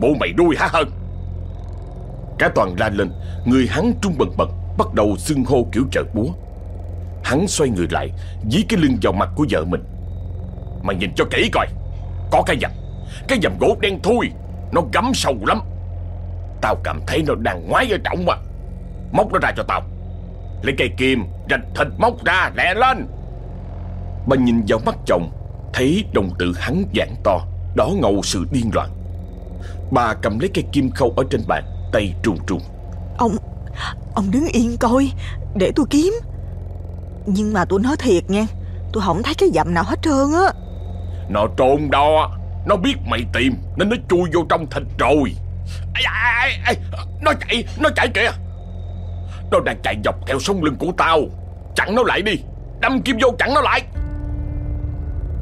Bộ mày đuôi hả hơn Cả toàn la lên Người hắn trung bần bật Bắt đầu xưng hô kiểu trợ búa. Hắn xoay người lại, Dí cái lưng vào mặt của vợ mình. Mà nhìn cho kỹ coi, Có cái dầm. Cái dầm gỗ đen thui, Nó gắm sâu lắm. Tao cảm thấy nó đang ngoái ở trọng mà. Móc nó ra cho tao. Lấy cây kim, Rạch thịt móc ra, lẹ lên. Bà nhìn vào mắt chồng, Thấy đồng tử hắn dạng to Đỏ ngầu sự điên loạn. Bà cầm lấy cây kim khâu ở trên bàn Tay trùng trùng. Ông Ông đứng yên coi Để tôi kiếm. Nhưng mà tôi nói thiệt nha Tôi không thấy cái dặm nào hết trơn á. Nó trồn đó Nó biết mày tìm Nên nó chui vô trong thịt rồi. Ai, ai, ai, Nó chạy Nó chạy kìa. Nó đang chạy dọc theo sông lưng của tao. Chặn nó lại đi Đâm kim vô chặn nó lại.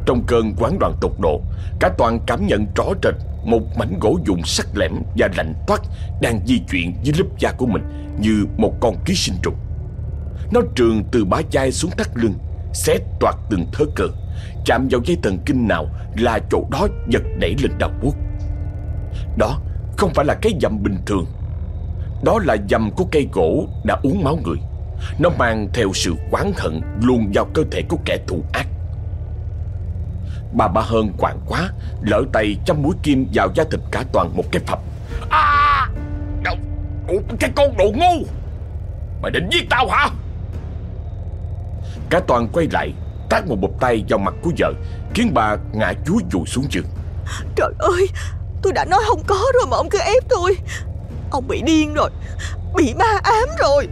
Trong cơn quán đoàn tột độ Cả toàn cảm nhận rõ rệt một mảnh gỗ dùng sắc lẻm và lạnh toát Đang di chuyển dưới lớp da của mình Như một con ký sinh trùng. Nó trường từ bá chai xuống thắt lưng, Xé toạt từng thớ cơ Chạm vào dây thần kinh nào Là chỗ đó giật đẩy lên đau buốt. Đó không phải là cái dầm bình thường. Đó là dầm của cây gỗ đã uống máu người. Nó mang theo sự oán hận Luôn vào cơ thể của kẻ thù ác. Bà ba hơn quạng quá Lỡ tay chăm mũi kim vào da thịt cả toàn một cái phập À! Cái con đồ ngu! Mày định giết tao hả? Cả toàn quay lại Tát một bụp tay vào mặt của vợ Khiến bà ngã chúi dùi xuống giường. Trời ơi Tôi đã nói không có rồi mà ông cứ ép tôi. Ông bị điên rồi Bị ma ám rồi.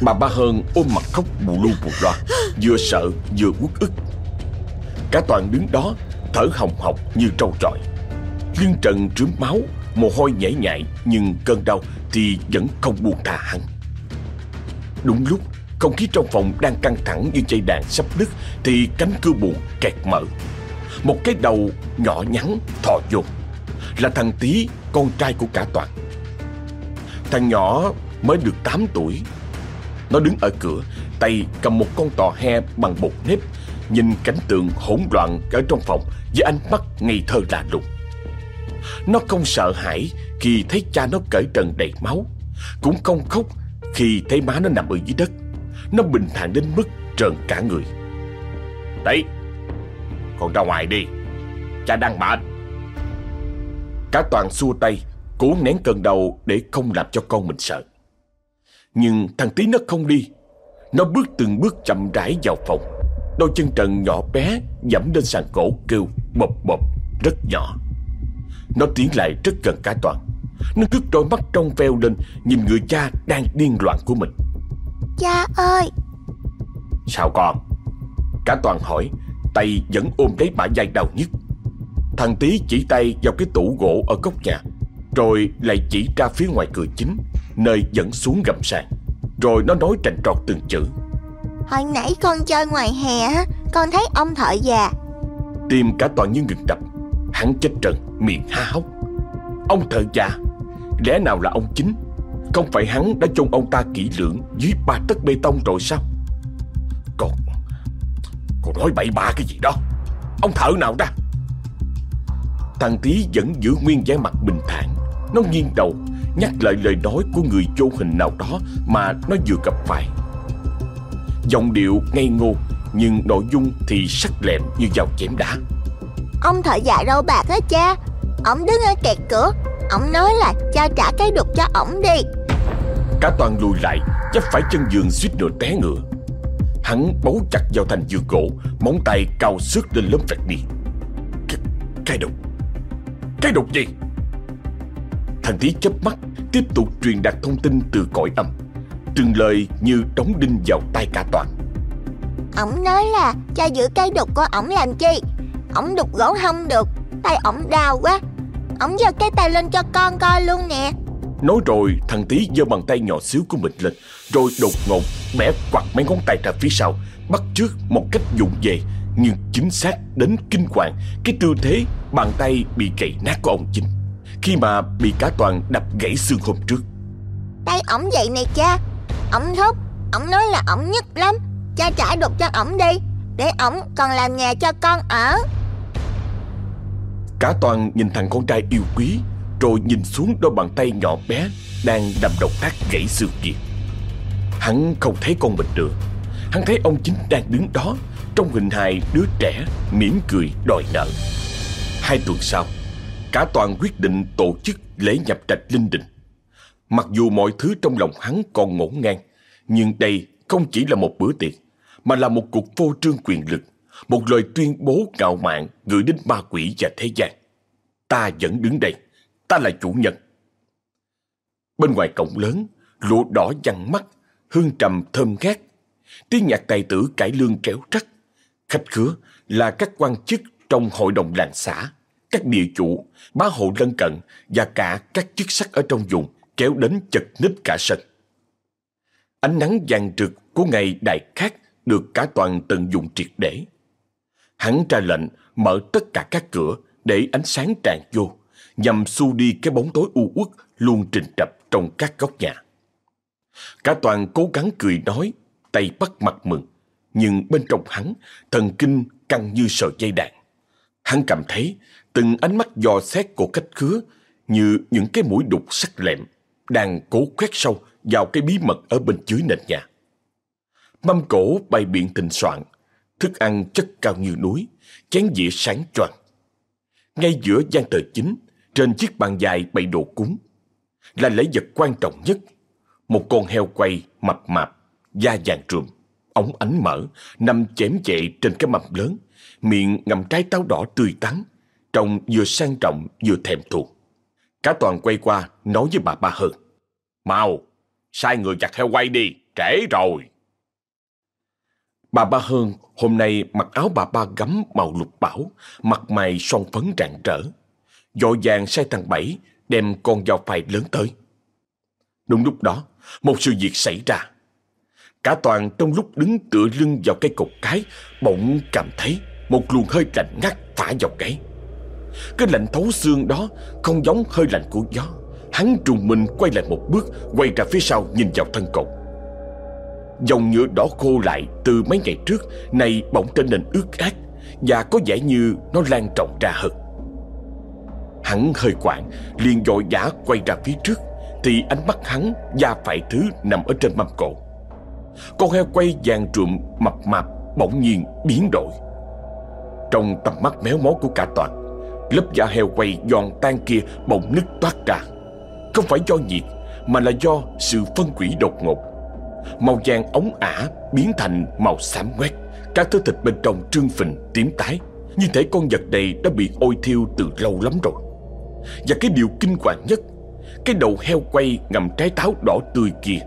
Bà ba hơn ôm mặt khóc bù lu bù loa Vừa sợ vừa uất ức Cả toàn đứng đó, Thở hồng hộc như trâu trọi. Lưng trần trướm máu, Mồ hôi nhảy nhại, Nhưng cơn đau thì vẫn không buông tha hắn. Đúng lúc, Không khí trong phòng đang căng thẳng như dây đàn sắp đứt Thì cánh cửa buồn kẹt mở. Một cái đầu nhỏ nhắn thò vô. Là thằng Tý, Con trai của cả toàn. Thằng nhỏ mới được 8 tuổi. Nó đứng ở cửa, Tay cầm một con tò he bằng bột nếp Nhìn cảnh tượng hỗn loạn ở trong phòng Với ánh mắt ngây thơ lạ lùng. Nó không sợ hãi Khi thấy cha nó cởi trần đầy máu. Cũng không khóc Khi thấy má nó nằm ở dưới đất. Nó bình thản đến mức trợn cả người. Đấy Con ra ngoài đi. Cha đang bệnh. Cả toàn xua tay, Cố nén cơn đau để không làm cho con mình sợ. Nhưng thằng tí nó không đi. Nó bước từng bước chậm rãi vào phòng. Đôi chân trần nhỏ bé Dẫm lên sàn cổ kêu bộp bộp Rất nhỏ. Nó tiến lại rất gần cả toàn. Nó ngước đôi mắt trong veo lên Nhìn người cha đang điên loạn của mình. Cha ơi! Sao con? Cả toàn hỏi Tay vẫn ôm lấy bả vai đau nhất Thằng tí chỉ tay vào cái tủ gỗ ở góc nhà Rồi lại chỉ ra phía ngoài cửa chính Nơi dẫn xuống gầm sàn. Rồi nó nói trành trọt từng chữ Hồi nãy con chơi ngoài hè á, Con thấy ông thợ già. Tim cả toàn như ngừng đập, Hắn chết trần, miệng há hốc. Ông thợ già, Lẽ nào là ông chính? Không phải hắn đã chôn ông ta kỹ lưỡng Dưới ba tấc bê tông rồi sao? Còn Còn nói bậy bạ cái gì đó? Ông thợ nào ra? Thằng tí vẫn giữ nguyên vẻ mặt bình thản. Nó nghiêng đầu, Nhắc lại lời nói của người chôn hình nào đó Mà nó vừa gặp phải. Giọng điệu ngây ngô Nhưng nội dung thì sắc lẹm như dao chém đá. Ông thợ già râu bạc á cha. Ông đứng ở kẹt cửa. Ông nói là cha trả cái đục cho ổng đi. Cả toàn lùi lại Chấp phải chân giường suýt nữa té ngựa. Hắn bấu chặt vào thành giường gỗ Móng tay cao sức lên lớp vẹt đi. Cái, cái đục? Cái đục gì? Thằng tí chớp mắt Tiếp tục truyền đạt thông tin từ cõi âm Từng lời như đóng đinh vào tay cả toàn. Ổng nói là cha giữ cây đục của ổng làm chi? Ổng đục gỗ không được Tay ổng đau quá. Ổng giơ cái tay lên cho con coi luôn nè. Nói rồi thằng tí giơ bàn tay nhỏ xíu của mình lên Rồi đột ngột bẻ quặt mấy ngón tay ra phía sau Bắt trước một cách dụng về Nhưng chính xác đến kinh hoàng Cái tư thế bàn tay bị gãy nát của ông Chính Khi mà bị cả toàn đập gãy xương hôm trước. Tay ổng vậy nè cha Ổng thúc Ổng nói là ổng nhất lắm. Cha trả đục cho ổng đi, Để ổng còn làm nhà cho con ở. Cả toàn nhìn thằng con trai yêu quý, Rồi nhìn xuống đôi bàn tay nhỏ bé Đang đầm động tác gãy xương kia. Hắn không thấy con mình nữa Hắn thấy ông chính đang đứng đó, Trong hình hài đứa trẻ mỉm cười đòi nợ. Hai tuần sau, Cả toàn quyết định tổ chức lễ nhập trạch linh đình. Mặc dù mọi thứ trong lòng hắn còn ngổn ngang Nhưng đây không chỉ là một bữa tiệc Mà là một cuộc vô trương quyền lực Một lời tuyên bố ngạo mạn gửi đến ma quỷ và thế gian Ta vẫn đứng đây. Ta là chủ nhân. Bên ngoài cổng lớn, lụa đỏ văng mắt, hương trầm thơm ngát. Tiếng nhạc tài tử cải lương kéo trắc. Khách khứa là các quan chức trong hội đồng làng xã, các địa chủ, bá hộ lân cận và cả các chức sắc ở trong vùng kéo đến chật ních cả sân. Ánh nắng vàng rực của ngày đại khát được cả toàn tận dụng triệt để. Hắn ra lệnh mở tất cả các cửa để ánh sáng tràn vô, nhằm xua đi cái bóng tối u uất luôn trình trập trong các góc nhà. Cả toàn cố gắng cười nói, tay bắt mặt mừng, nhưng bên trong hắn, thần kinh căng như sợi dây đàn. Hắn cảm thấy từng ánh mắt dò xét của khách khứa như những cái mũi đục sắc lẹm đang cố khoét sâu vào cái bí mật ở bên dưới nền nhà. Mâm cổ bày biện thịnh soạn, thức ăn chất cao như núi, chén dĩa sáng choàng. Ngay giữa gian thờ chính, trên chiếc bàn dài bày đồ cúng, là lễ vật quan trọng nhất. Một con heo quay mập mạp, da vàng trùm, ống ánh mở, nằm chém chệ trên cái mâm lớn, miệng ngậm trái táo đỏ tươi tắn, trông vừa sang trọng vừa thèm thuồng. Cả toàn quay qua nói với bà Ba Hơn. Mau, sai người chặt heo quay đi, trễ rồi. Bà Ba Hơn hôm nay mặc áo bà ba gấm màu lục bảo, mặt mày son phấn rạng rỡ. Dội vàng sai thằng Bảy đem con dao phai lớn tới. Đúng lúc đó, một sự việc xảy ra. Cả toàn trong lúc đứng tựa lưng vào cây cột cái, bỗng cảm thấy một luồng hơi lạnh ngắt phả vào gáy. Cái lạnh thấu xương đó không giống hơi lạnh của gió. Hắn trùng mình quay lại một bước, quay ra phía sau nhìn vào thân cột. Dòng nhựa đỏ khô lại từ mấy ngày trước Này bỗng trở nên ướt át Và có vẻ như nó lan rộng ra hơn. Hắn hơi quạng liền dội vã quay ra phía trước Thì ánh mắt hắn da phải thứ nằm ở trên mâm cổ Con heo quay vàng trụm mập mạp bỗng nhiên biến đổi. Trong tầm mắt méo mó của cả toàn Lớp da heo quay giòn tan kia bỗng nứt toát ra. Không phải do nhiệt Mà là do sự phân quỷ đột ngột. Màu vàng ống ả biến thành màu xám quét. Các thứ thịt bên trong trương phình tím tái. Như thể con vật này đã bị ôi thiêu từ lâu lắm rồi. Và cái điều kinh hoàng nhất Cái đầu heo quay ngầm trái táo đỏ tươi kia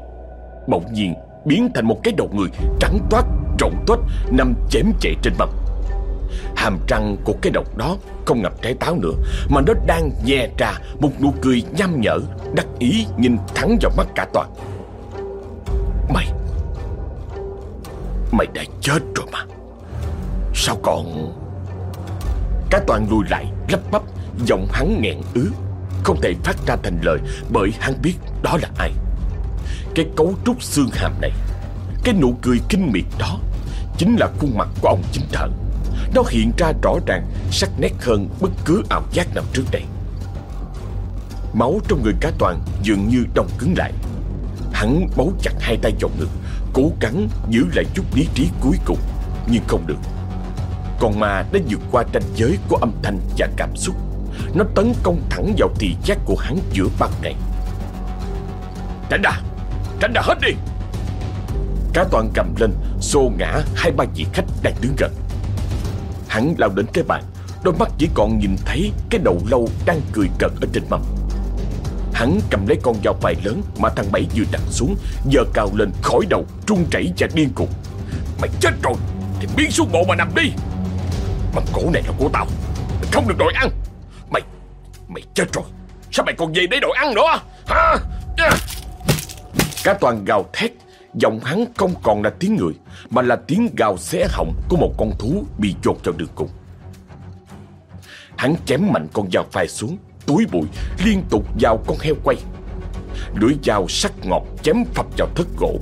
Bỗng nhiên biến thành một cái đầu người trắng toát, trộn toát Nằm chém chệ trên mặt. Hàm răng của cái đầu đó không ngập trái táo nữa, Mà nó đang nhè ra một nụ cười nham nhở, Đắc ý nhìn thẳng vào mắt cả toàn Mày Mày đã chết rồi mà. Sao còn? Cả toàn lùi lại lắp bắp, Giọng hắn nghẹn ứ, Không thể phát ra thành lời Bởi hắn biết đó là ai. Cái cấu trúc xương hàm này, Cái nụ cười kinh miệt đó Chính là khuôn mặt của ông chính thần nó hiện ra rõ ràng, Sắc nét hơn bất cứ ảo giác nào trước đây. Máu trong người cá toàn dường như đông cứng lại. Hắn bấu chặt hai tay vào ngực, Cố gắng giữ lại chút lý trí cuối cùng, Nhưng không được. Con ma đã vượt qua ranh giới của âm thanh và cảm xúc. Nó tấn công thẳng vào thị giác của hắn giữa ban ngày. Tránh ra! Tránh ra hết đi! Cá toàn cầm lên, Xô ngã hai ba vị khách đang đứng gần. Hắn lao đến cái bàn Đôi mắt chỉ còn nhìn thấy Cái đầu lâu đang cười cợt ở trên mâm Hắn cầm lấy con dao phai lớn mà thằng Bảy vừa đặt xuống, giờ cao lên khỏi đầu, trung chảy và điên cuồng. Mày chết rồi, thì biến xuống bộ mà nằm đi. Mâm cổ này là của tao, mày không được đòi ăn. Mày, mày chết rồi, sao mày còn về để đòi ăn nữa? Hả? Cá toàn gào thét, giọng hắn không còn là tiếng người, mà là tiếng gào xé họng của một con thú bị chột vào đường cùng. Hắn chém mạnh con dao phai xuống, túi bụi liên tục vào con heo quay. Lưỡi dao sắc ngọt chém phập vào thất gỗ.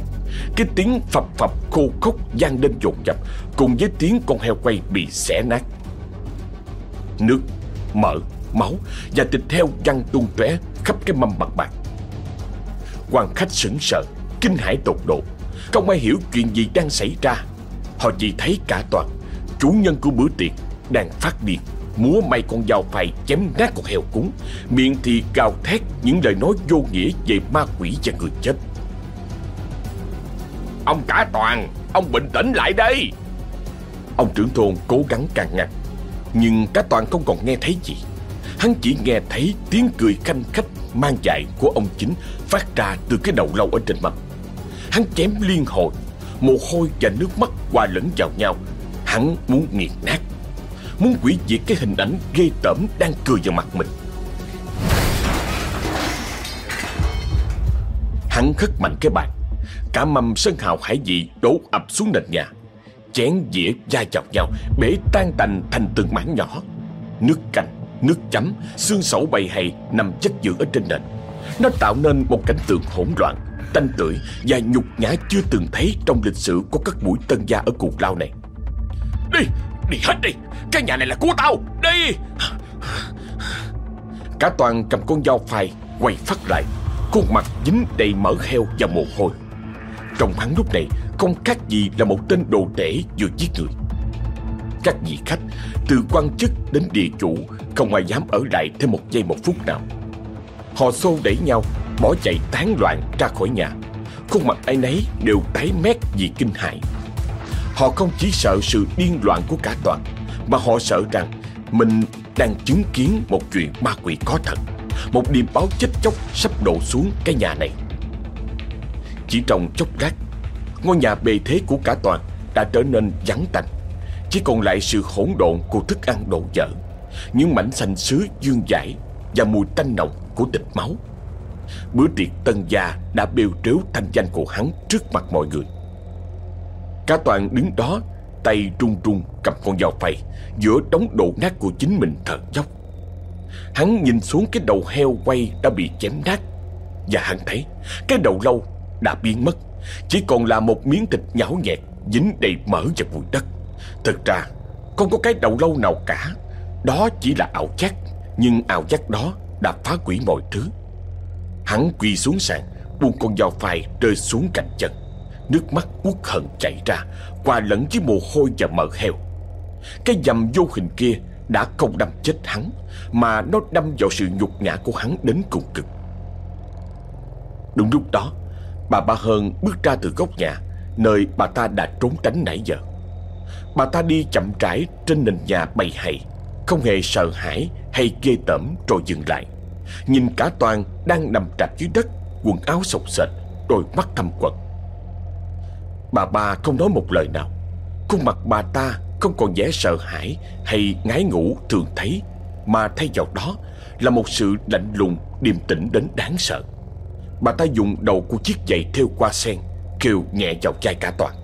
Cái tiếng phập phập khô khốc gian lên dồn dập cùng với tiếng con heo quay bị xẻ nát. Nước, mỡ, máu và thịt heo văng tung tóe khắp cái mâm bạc bạc. quan khách sững sờ, kinh hãi tột độ. Không ai hiểu chuyện gì đang xảy ra. Họ chỉ thấy cả toàn, chủ nhân của bữa tiệc đang phát điên múa may con dao phải chém nát con heo cúng, miệng thì gào thét những lời nói vô nghĩa về ma quỷ và người chết. Ông cả toàn, ông bình tĩnh lại đây. Ông trưởng thôn cố gắng càng ngặt nhưng cả toàn không còn nghe thấy gì. Hắn chỉ nghe thấy tiếng cười khanh khách mang dại của ông chính phát ra từ cái đầu lâu ở trên mặt. Hắn chém liên hồi, mồ hôi và nước mắt hòa lẫn vào nhau. Hắn muốn nghiền nát, muốn quỷ diệt cái hình ảnh ghê tởm đang cười vào mặt mình. Hắn khất mạnh cái bàn, cả mầm sân hào hải vị đổ ập xuống nền nhà. Chén dĩa da chọc nhau, bể tan tành thành từng mảng nhỏ. Nước canh, nước chấm, xương sẩu bầy hay nằm chất dưỡng ở trên nền. Nó tạo nên một cảnh tượng hỗn loạn, tanh tưởi và nhục nhã chưa từng thấy trong lịch sử của các buổi tân gia ở cuộc lao này. Đi, đi hết đi, cái nhà này là của tao, đi! Cả toàn cầm con dao phai, quay phát lại, khuôn mặt dính đầy mỡ heo và mồ hôi. Trong hắn lúc này không khác gì là một tên đồ tể vừa giết người. Các vị khách, từ quan chức đến địa chủ, không ai dám ở lại thêm một giây một phút nào. Họ xô đẩy nhau, bỏ chạy tán loạn ra khỏi nhà. Khuôn mặt ai nấy đều tái mét vì kinh hãi. Họ không chỉ sợ sự điên loạn của cả toàn, mà họ sợ rằng mình đang chứng kiến một chuyện ma quỷ có thật. Một điềm báo chết chóc sắp đổ xuống cái nhà này. Chỉ trong chốc lát, ngôi nhà bề thế của cả toàn đã trở nên vắng tanh. Chỉ còn lại sự hỗn độn của thức ăn đổ dở, những mảnh xanh xứ dương dãi và mùi tanh nồng của tịch máu. Bữa tiệc tân gia đã bêu trếu thanh danh của hắn trước mặt mọi người. Cả toàn đứng đó, tay trung trung cầm con dao phay giữa đống đổ nát của chính mình thở dốc. Hắn nhìn xuống cái đầu heo quay đã bị chém nát và hắn thấy cái đầu lâu đã biến mất, chỉ còn là một miếng thịt nhão nhẹt dính đầy mỡ và bụi đất. Thực ra, không có cái đầu lâu nào cả, đó chỉ là ảo giác, nhưng ảo giác đó đã phá hủy mọi thứ. Hắn quỳ xuống sàn, buông con dao phai rơi xuống cạnh chân. Nước mắt uất hận chảy ra, hòa lẫn với mồ hôi và mỡ heo. Cái dầm vô hình kia đã không đâm chết hắn, mà nó đâm vào sự nhục nhã của hắn đến cùng cực. Đúng lúc đó, bà Ba Hơn bước ra từ góc nhà, nơi bà ta đã trốn tránh nãy giờ. Bà ta đi chậm rãi trên nền nhà bầy hầy, không hề sợ hãi hay ghê tởm rồi dừng lại. Nhìn cả toàn đang nằm trạp dưới đất, quần áo sộc sệt, đôi mắt thâm quật. Bà ba không nói một lời nào. Khuôn mặt bà ta không còn vẻ sợ hãi hay ngái ngủ thường thấy, mà thay vào đó là một sự lạnh lùng điềm tĩnh đến đáng sợ. Bà ta dùng đầu của chiếc giày theo qua sen, kêu nhẹ vào chai cả toàn.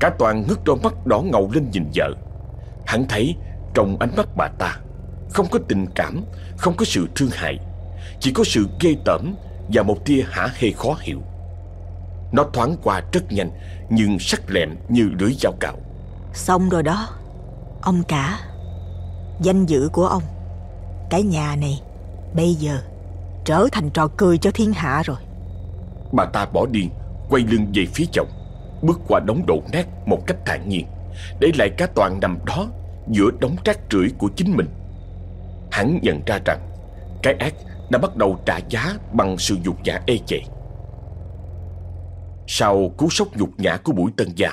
Cả toàn ngước đôi mắt đỏ ngầu lên nhìn vợ. Hắn thấy trong ánh mắt bà ta không có tình cảm, không có sự thương hại, chỉ có sự ghê tởm và một tia hả hê khó hiểu. Nó thoáng qua rất nhanh nhưng sắc lẹm như lưỡi dao cạo. Xong rồi đó, ông cả. Danh dự của ông, cái nhà này bây giờ trở thành trò cười cho thiên hạ rồi. Bà ta bỏ điên, quay lưng về phía chồng, bước qua đống đổ nát một cách thản nhiên, để lại cá toàn nằm đó giữa đống rác rưởi của chính mình. Hắn nhận ra rằng cái ác đã bắt đầu trả giá bằng sự dục giả ê chệ Sau cú sốc nhục nhã của buổi tân gia,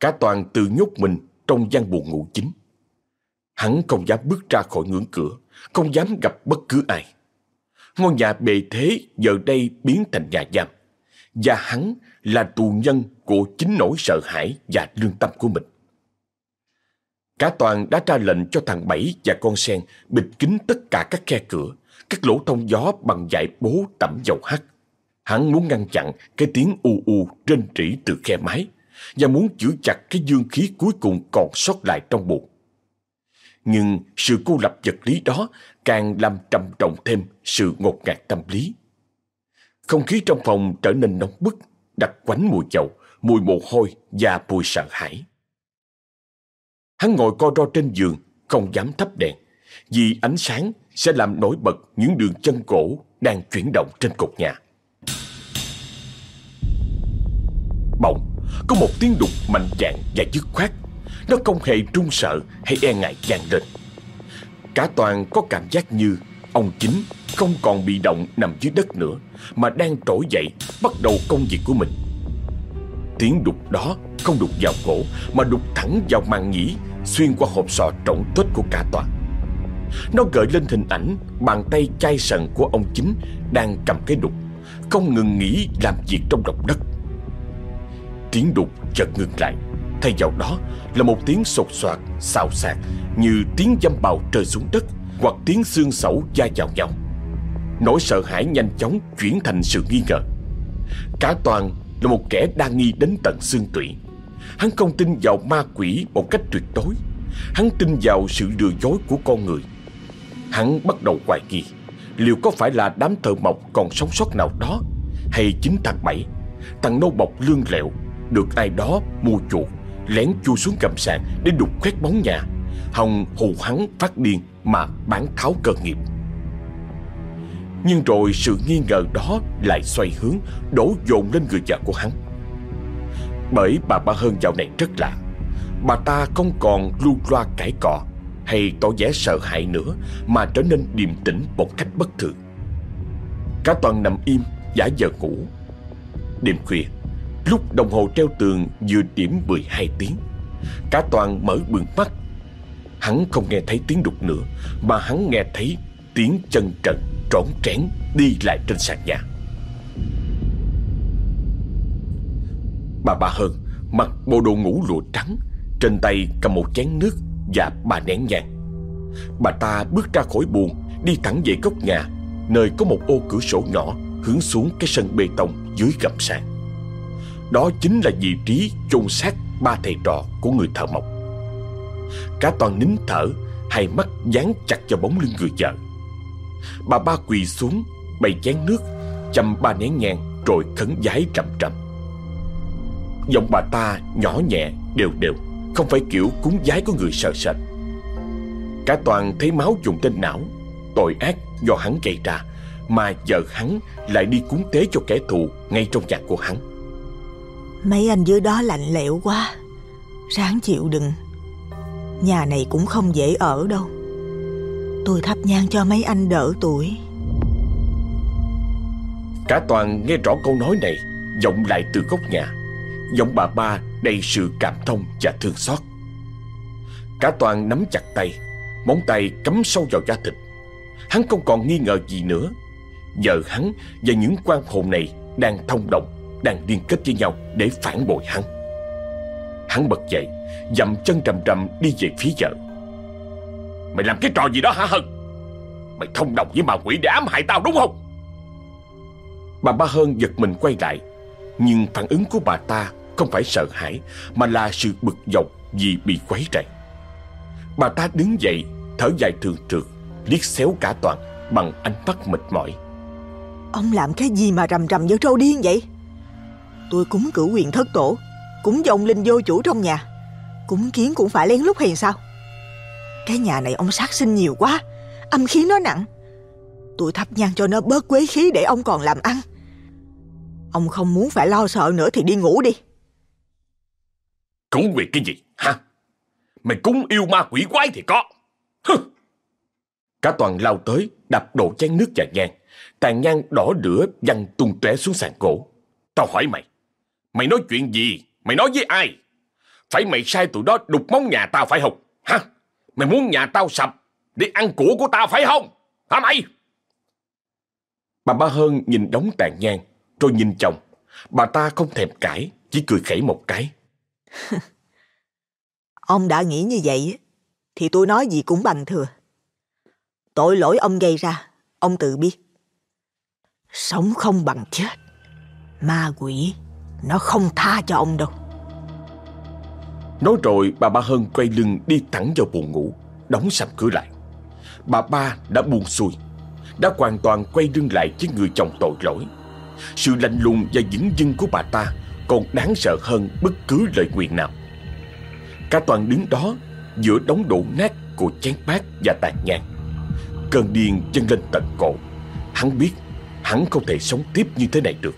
cả toàn tự nhốt mình trong gian buồn ngủ chính. Hắn không dám bước ra khỏi ngưỡng cửa, không dám gặp bất cứ ai. Ngôi nhà bề thế giờ đây biến thành nhà giam. Và hắn là tù nhân của chính nỗi sợ hãi và lương tâm của mình. Cả toàn đã ra lệnh cho thằng Bảy và con sen bịt kín tất cả các khe cửa, các lỗ thông gió bằng dải bố tẩm dầu hắt. Hắn muốn ngăn chặn cái tiếng u u rên rỉ từ khe mái và muốn giữ chặt cái dương khí cuối cùng còn sót lại trong bụng. Nhưng sự cô lập vật lý đó càng làm trầm trọng thêm sự ngột ngạt tâm lý. Không khí trong phòng trở nên nóng bức, đặc quánh mùi dầu, mùi mồ hôi và mùi sợ hãi. Hắn ngồi co ro trên giường, không dám thắp đèn, vì ánh sáng sẽ làm nổi bật những đường chân cổ đang chuyển động trên cột nhà. Bỗng, có một tiếng đục mạnh dạn và dứt khoát. Nó không hề trung sợ hay e ngại vang lên. Cả toàn có cảm giác như ông chính không còn bị động nằm dưới đất nữa, mà đang trỗi dậy bắt đầu công việc của mình. Tiếng đục đó không đục vào cổ, mà đục thẳng vào màng nhĩ, xuyên qua hộp sọ trọng tuếch của cả toàn. Nó gợi lên hình ảnh bàn tay chai sần của ông chính đang cầm cái đục, không ngừng nghĩ làm việc trong lòng đất. Tiếng đục chợt ngừng lại, thay vào đó là một tiếng sột soạt, xào xạc như tiếng dâm bào rơi xuống đất hoặc tiếng xương sẩu da vào nhau. Nỗi sợ hãi nhanh chóng chuyển thành sự nghi ngờ. Cả toàn là một kẻ đa nghi đến tận xương tủy. Hắn không tin vào ma quỷ một cách tuyệt đối. Hắn tin vào sự lừa dối của con người. Hắn bắt đầu hoài nghi liệu có phải là đám thợ mộc còn sống sót nào đó hay chính thằng Bảy, thằng nô bọc lương lẹo được ai đó mua chuột lén chui xuống cầm sàn để đục khoét bóng nhà, hòng hù hắn phát điên mà bán tháo cơ nghiệp. Nhưng rồi sự nghi ngờ đó lại xoay hướng, Đổ dồn lên người vợ của hắn. Bởi bà Ba Hơn dạo này rất lạ. Bà ta không còn lưu loa cãi cọ Hay tỏ vẻ sợ hãi nữa, Mà trở nên điềm tĩnh một cách bất thường. Cả toàn nằm im, giả giờ ngủ. Đêm khuya, Lúc đồng hồ treo tường vừa điểm 12 tiếng, Cả toàn mở bừng mắt. Hắn không nghe thấy tiếng đục nữa, Mà hắn nghe thấy tiếng chân trần trỏn trẽn đi lại trên sàn nhà. Bà bà Hơn mặc bộ đồ ngủ lụa trắng, trên tay cầm một chén nước và ba nén nhang. Bà ta bước ra khỏi buồng, đi thẳng về góc nhà, nơi có một ô cửa sổ nhỏ hướng xuống cái sân bê tông dưới gầm sàn. Đó chính là vị trí chôn xác ba thầy trò của người thợ mộc. Cả toàn nín thở, hai mắt dán chặt vào bóng lưng người vợ. Bà ba quỳ xuống, Bày chén nước Chăm ba nén nhang Rồi khấn giái trầm trầm. Giọng bà ta nhỏ nhẹ, đều đều, Không phải kiểu cúng giái của người sợ sệt. Cả toàn thấy máu dùng trên não, Tội ác do hắn gây ra, Mà vợ hắn lại đi cúng tế cho kẻ thù Ngay trong nhà của hắn. Mấy anh dưới đó lạnh lẽo quá, Ráng chịu đừng. Nhà này cũng không dễ ở đâu. Tôi thắp nhang cho mấy anh đỡ tuổi. Cả toàn nghe rõ câu nói này vọng lại từ góc nhà. Giọng bà ba đầy sự cảm thông và thương xót. Cả toàn nắm chặt tay, Móng tay cắm sâu vào da thịt. Hắn không còn nghi ngờ gì nữa. Giờ hắn và những quan hồn này Đang thông động Đang liên kết với nhau để phản bội hắn. Hắn bật dậy, Dậm chân trầm trầm đi về phía vợ. Mày làm cái trò gì đó hả Hân? Mày thông đồng với ma quỷ để ám hại tao đúng không? Bà Ba Hơn giật mình quay lại Nhưng phản ứng của bà ta Không phải sợ hãi Mà là sự bực dọc vì bị quấy rầy. Bà ta đứng dậy Thở dài thường trượt Liếc xéo cả toàn Bằng ánh mắt mệt mỏi. Ông làm cái gì mà rầm rầm như trâu điên vậy? Tôi cúng cử quyền thất tổ Cúng dòng linh vô chủ trong nhà. Cúng kiến cũng phải lén lút hay sao cái nhà này ông sát sinh nhiều quá. Âm khí nó nặng. Tôi thắp nhang cho nó bớt quế khí để ông còn làm ăn. Ông không muốn phải lo sợ nữa thì đi ngủ đi. Cúng việc cái gì, hả? Mày cúng yêu ma quỷ quái thì có. Hừ. Cả toàn lao tới, Đập đổ chén nước và nhang. Tàn nhang đỏ lửa văng tung tóe xuống sàn gỗ. Tao hỏi mày Mày nói chuyện gì? Mày nói với ai? Phải mày sai tụi đó đục móng nhà tao phải không? Hả? Mày muốn nhà tao sập để ăn của của tao phải không? Hả mày? Bà Ba Hơn nhìn đống tàn nhang rồi nhìn chồng. Bà ta không thèm cãi, chỉ cười khẩy một cái. ông đã nghĩ như vậy thì tôi nói gì cũng bằng thừa. Tội lỗi ông gây ra, ông tự biết. Sống không bằng chết. Ma quỷ, nó không tha cho ông đâu. Nói rồi bà ba Hơn quay lưng đi thẳng vào buồng ngủ, Đóng sầm cửa lại. Bà ba đã buồn xuôi, Đã hoàn toàn quay lưng lại với người chồng tội lỗi. Sự lạnh lùng và dững dưng của bà ta Còn đáng sợ hơn bất cứ lời nguyện nào. Cả toàn đứng đó Giữa đống đổ nát của chén bát và tàn nhang. Cơn điên chân lên tận cổ. Hắn biết Hắn không thể sống tiếp như thế này được.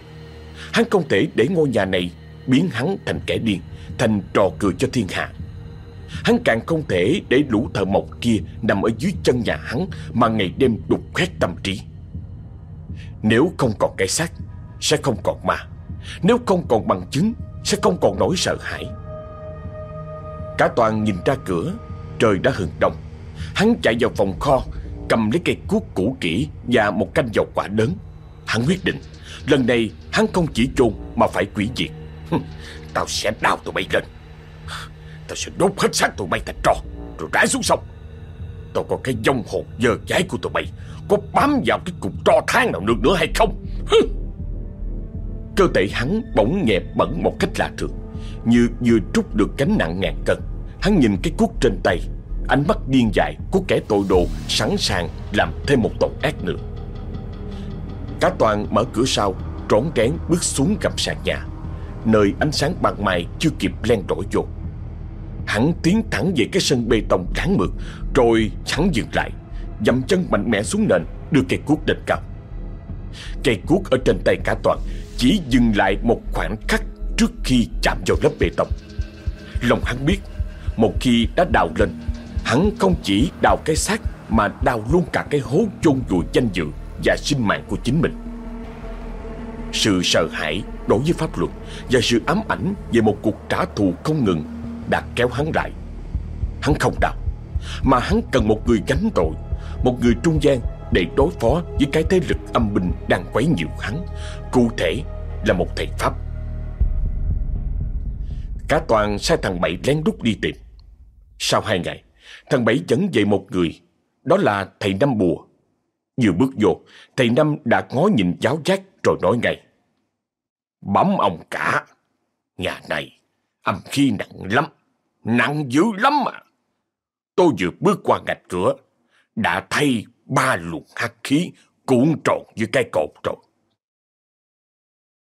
Hắn không thể để ngôi nhà này Biến hắn thành kẻ điên thành trò cười cho thiên hạ. Hắn càng không thể để lũ thợ mộc kia nằm ở dưới chân nhà hắn mà ngày đêm đục khoét tâm trí. Nếu không còn cái xác, sẽ không còn ma. Nếu không còn bằng chứng, sẽ không còn nỗi sợ hãi. Cả toàn nhìn ra cửa, trời đã hừng đông. Hắn chạy vào phòng kho Cầm lấy cây cuốc cũ kỹ Và một canh dầu quả đớn. Hắn quyết định Lần này hắn không chỉ chôn mà phải quỷ diệt Tao sẽ đào tụi bay lên. Tao sẽ đốt hết xác tụi bay thành tro, Rồi rải xuống sông. Tao có cái dông hồn dơ cháy của tụi bay, Có bám vào cái cục tro than nào được nữa hay không? Cơ thể hắn bỗng nhẹ bẩn một cách lạ thường, Như vừa trút được cánh nặng ngàn cân. Hắn nhìn cái cuốc trên tay, Ánh mắt điên dại của kẻ tội đồ Sẵn sàng làm thêm một tội ác nữa. Cả toàn mở cửa sau, Trốn kén bước xuống gầm sàn nhà. Nơi ánh sáng ban mai chưa kịp len trỗi vô. Hắn tiến thẳng về cái sân bê tông tráng mượt, Rồi hắn dừng lại, Dậm chân mạnh mẽ xuống nền, Đưa cây cuốc lên cao. Cây cuốc ở trên tay cả toàn, Chỉ dừng lại một khoảng khắc Trước khi chạm vào lớp bê tông. Lòng hắn biết, Một khi đã đào lên, Hắn không chỉ đào cái xác Mà đào luôn cả cái hố chôn vùi danh dự Và sinh mạng của chính mình. Sự sợ hãi đối với pháp luật Và sự ám ảnh về một cuộc trả thù không ngừng Đã kéo hắn lại. Hắn không đau, Mà hắn cần một người gánh tội, Một người trung gian để đối phó với cái thế lực âm binh đang quấy nhiều hắn, Cụ thể là một thầy Pháp. Cả toàn sai thằng Bảy lén lút đi tìm. Sau hai ngày, Thằng Bảy dẫn về một người, Đó là thầy Năm Bùa. Vừa bước vô, Thầy Năm đã ngó nhìn giáo giác rồi nói ngay. Bấm ông cả Nhà này âm khí nặng lắm Nặng dữ lắm mà Tôi vừa bước qua ngạch cửa Đã thay ba luồng hắc khí cuộn tròn như cây cột rồi.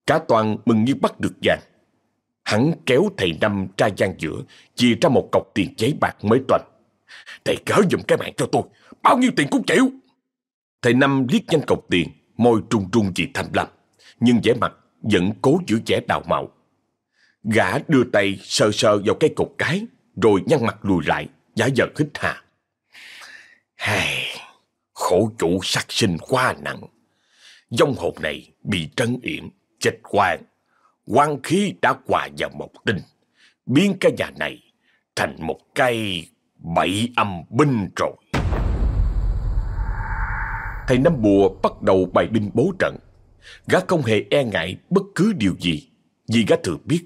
Cả toàn mừng như bắt được vàng. Hắn kéo thầy Năm ra gian giữa, chia ra một cọc tiền giấy bạc mới toanh. Thầy gỡ giùm cái mạng cho tôi, bao nhiêu tiền cũng chịu. Thầy Năm liếc nhanh cọc tiền, môi trung trung vì tham lam, nhưng vẻ mặt vẫn cố giữ vẻ đào mạo. Gã đưa tay sờ sờ vào cây cột cái, rồi nhăn mặt lùi lại, giả vờ hít hà. Hài, khổ chủ sát sinh quá nặng. Dông hồn này bị trấn yểm, chết quan. quan khí đã hòa vào một tinh, biến cái nhà này thành một cây bảy âm binh rồi. Thầy Năm Bùa bắt đầu bày binh bố trận. Gã không hề e ngại bất cứ điều gì, vì gã thừa biết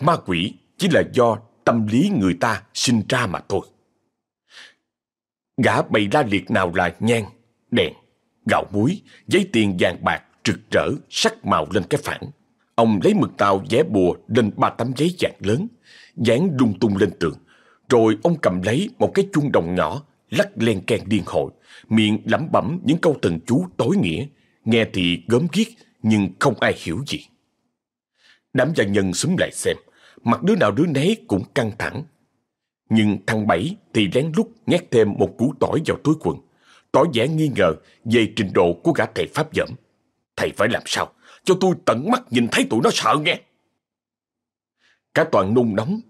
ma quỷ chỉ là do tâm lý người ta sinh ra mà thôi. Gã bày la liệt nào là nhang, đèn, gạo muối, giấy tiền vàng bạc rực rỡ sắc màu lên cái phản. Ông lấy mực tàu vẽ bùa lên ba tấm giấy dạng lớn, dán lung tung lên tường. Rồi ông cầm lấy một cái chuông đồng nhỏ, lắc len keng điên hội, miệng lẩm bẩm những câu thần chú tối nghĩa, nghe thì gớm ghiếc nhưng không ai hiểu gì. Đám gia nhân xúm lại xem, mặt đứa nào đứa nấy cũng căng thẳng, nhưng thằng Bảy thì lén lút nhét thêm một củ tỏi vào túi quần, tỏ vẻ nghi ngờ về trình độ của gã thầy Pháp dẫm. Thầy phải làm sao cho tôi tận mắt nhìn thấy tụi nó sợ nghe. Cả toàn nung nóng,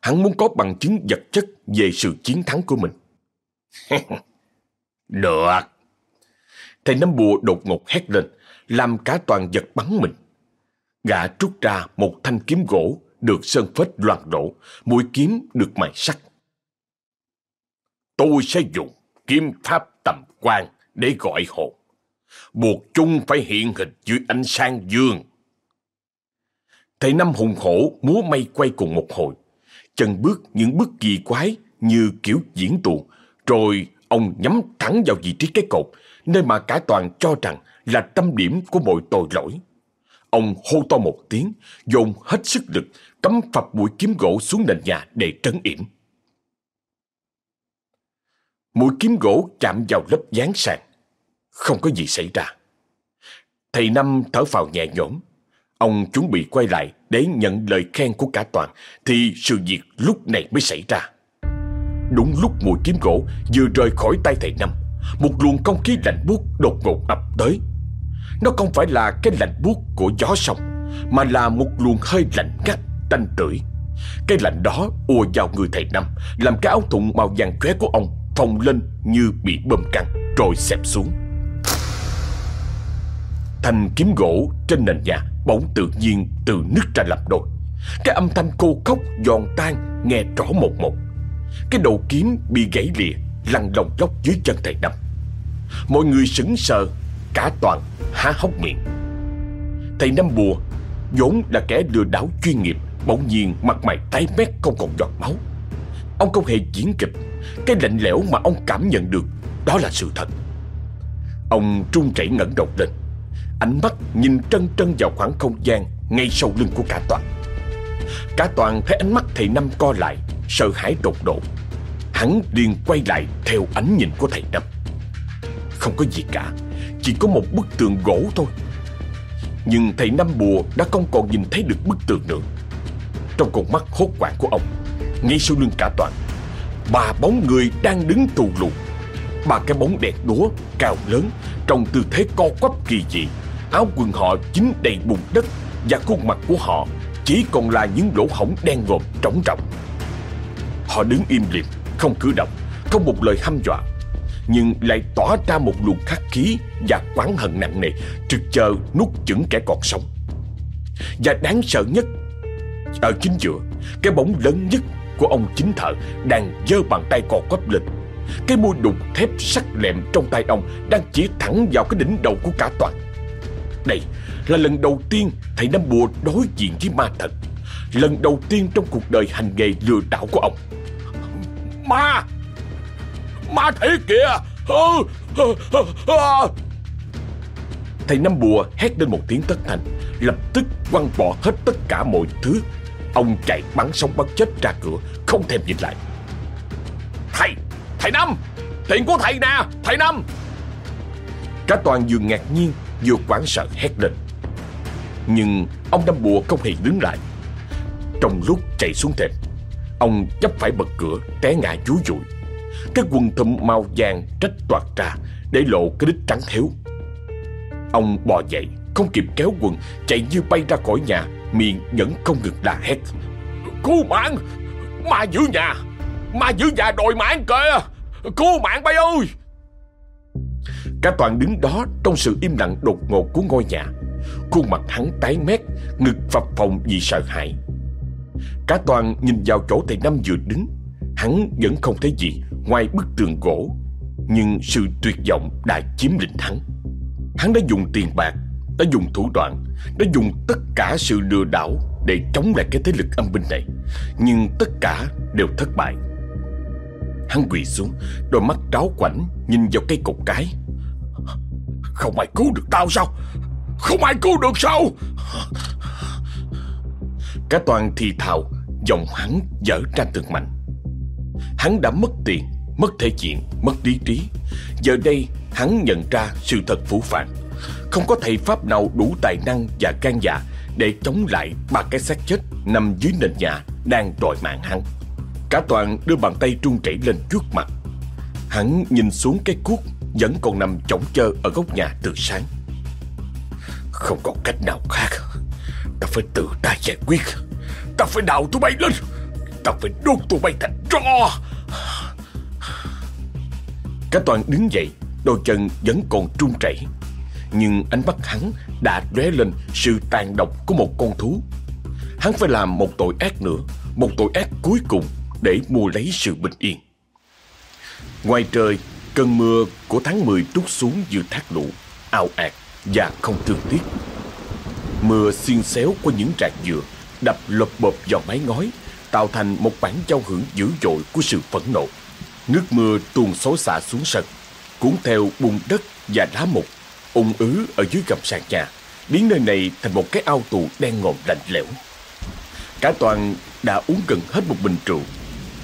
hắn muốn có bằng chứng vật chất về sự chiến thắng của mình. Được. Thầy nắm bùa đột ngột hét lên, làm cả toàn giật bắn mình. Gã trút ra một thanh kiếm gỗ được sơn phết loàn đổ, mũi kiếm được mài sắt. Tôi sẽ dùng kiếm pháp tầm quan để gọi hồn. Buộc chung phải hiện hình dưới ánh sáng dương. Thầy Năm hùng hổ múa mây quay cùng một hồi. Chân bước những bước kỳ quái như kiểu diễn tuồng. Rồi ông nhắm thẳng vào vị trí cái cột, nơi mà cả toàn cho rằng là tâm điểm của mọi tội lỗi. Ông hô to một tiếng, dồn hết sức lực, cắm phập mũi kiếm gỗ xuống nền nhà để trấn yểm. Mũi kiếm gỗ chạm vào lớp dán sàn. Không có gì xảy ra. Thầy Năm thở phào nhẹ nhõm. Ông chuẩn bị quay lại để nhận lời khen của cả toàn thì sự việc lúc này mới xảy ra. Đúng lúc mũi kiếm gỗ vừa rời khỏi tay thầy Năm, một luồng không khí lạnh buốt đột ngột ập tới. Nó không phải là cái lạnh buốt của gió sông, mà là một luồng hơi lạnh ngắt, tanh tưởi. Cái lạnh đó ùa vào người thầy Năm, làm cái áo thụng màu vàng chóe của ông phồng lên như bị bơm căng rồi xẹp xuống. Thanh kiếm gỗ trên nền nhà bỗng tự nhiên từ nứt ra làm đôi. Cái âm thanh cô khóc giòn tan nghe rõ một một. Cái đầu kiếm bị gãy lìa, lăn lồng lóc dưới chân thầy Năm. Mọi người sững sờ, cả toàn há hốc miệng. Thầy Năm Bùa, vốn là kẻ lừa đảo chuyên nghiệp, bỗng nhiên mặt mày tái mét không còn giọt máu. Ông không hề diễn kịch, cái lạnh lẽo mà ông cảm nhận được, đó là sự thật. Ông trung chảy ngẩng đầu lên, ánh mắt nhìn trân trân vào khoảng không gian ngay sau lưng của cả toàn. Cả toàn thấy ánh mắt thầy Năm co lại, sợ hãi đột độ. Hắn liền quay lại theo ánh nhìn của thầy Năm. Không có gì cả, chỉ có một bức tường gỗ thôi. Nhưng thầy Năm Bùa đã không còn nhìn thấy được bức tường nữa. Trong con mắt hốt hoảng của ông, ngay sau lưng cả toàn, ba bóng người đang đứng tù lù. Ba cái bóng đèn đúa, cao lớn, trong tư thế co quắp kỳ dị. Áo quần họ chính đầy bùn đất và khuôn mặt của họ chỉ còn là những lỗ hổng đen ngòm trống rỗng. Họ đứng im liệt không cử động, không một lời hăm dọa, nhưng lại tỏa ra một luồng khắc khí và quán hận nặng nề, trực chờ nuốt chửng kẻ còn sống. Và đáng sợ nhất, ở chính giữa, cái bóng lớn nhất của ông chính thợ đang giơ bàn tay cò quắp lên. Cái môi đục thép sắc lẹm trong tay ông đang chỉ thẳng vào cái đỉnh đầu của cả toàn. Đây là lần đầu tiên thầy Năm Bùa đối diện với ma thật. Lần đầu tiên trong cuộc đời hành nghề lừa đảo của ông. Ma! Ma thấy kìa! Thầy Năm Bùa hét lên một tiếng tất thành, lập tức quăng bỏ hết tất cả mọi thứ. Ông chạy bắn sống bắn chết ra cửa, không thèm nhìn lại. Thầy! Thầy Năm! Tiền của thầy nè! Thầy Năm! Cả toàn vừa ngạc nhiên vừa quảng sợ hét lên. Nhưng ông Năm Bùa không hề đứng lại. Trong lúc chạy xuống thềm, ông chấp phải bật cửa té ngã chúi dụi. Cái quần thùm màu vàng trách toạt ra để lộ cái đít trắng héo. Ông bò dậy, không kịp kéo quần, chạy như bay ra khỏi nhà, miệng vẫn không ngừng la hét. Cứu mạng! Ma giữ nhà! Ma giữ nhà đòi mạng kìa! Cứu mạng bay ơi! Cả toàn đứng đó trong sự im lặng đột ngột của ngôi nhà. Khuôn mặt hắn tái mét, ngực phập phồng vì sợ hãi. Cả toàn nhìn vào chỗ thầy Năm vừa đứng. Hắn vẫn không thấy gì ngoài bức tường gỗ. Nhưng sự tuyệt vọng đã chiếm lĩnh hắn. Hắn đã dùng tiền bạc, đã dùng thủ đoạn, đã dùng tất cả sự lừa đảo để chống lại cái thế lực âm binh này. Nhưng tất cả đều thất bại. Hắn quỳ xuống, đôi mắt tráo quảnh nhìn vào cây cột cái. Không ai cứu được tao sao Không ai cứu được sao Cả toàn thì thào Giọng hắn dở ra từng mạnh Hắn đã mất tiền, Mất thể diện, Mất lý trí Giờ đây, hắn nhận ra sự thật phủ phàng Không có thầy Pháp nào đủ tài năng và can dạ Để chống lại ba cái xác chết Nằm dưới nền nhà Đang đòi mạng hắn Cả toàn đưa bàn tay trung chảy lên trước mặt Hắn nhìn xuống cái cuốc vẫn còn nằm chổng chơ ở góc nhà từ sáng. Không còn cách nào khác. Ta phải tự ta giải quyết. Ta phải đào tụi bay lên. Ta phải đốt tụi bay thành tro. Cả toàn đứng dậy, đôi chân vẫn còn trung chảy. Nhưng ánh mắt hắn đã lóe lên sự tàn độc của một con thú. Hắn phải làm một tội ác nữa, một tội ác cuối cùng để mua lấy sự bình yên. Ngoài trời Cơn mưa của tháng 10 trút xuống giữa thác lũ, ao ạt và không thương tiếc. Mưa xiên xéo qua những rạc dừa, đập lộp bộp vào mái ngói, tạo thành một bản giao hưởng dữ dội của sự phẫn nộ. Nước mưa tuôn xối xả xuống sân, cuốn theo bùn đất và đá mục, ung ứ ở dưới gầm sàn nhà, biến nơi này thành một cái ao tù đen ngòm lạnh lẽo. Cả toàn đã uống gần hết một bình rượu.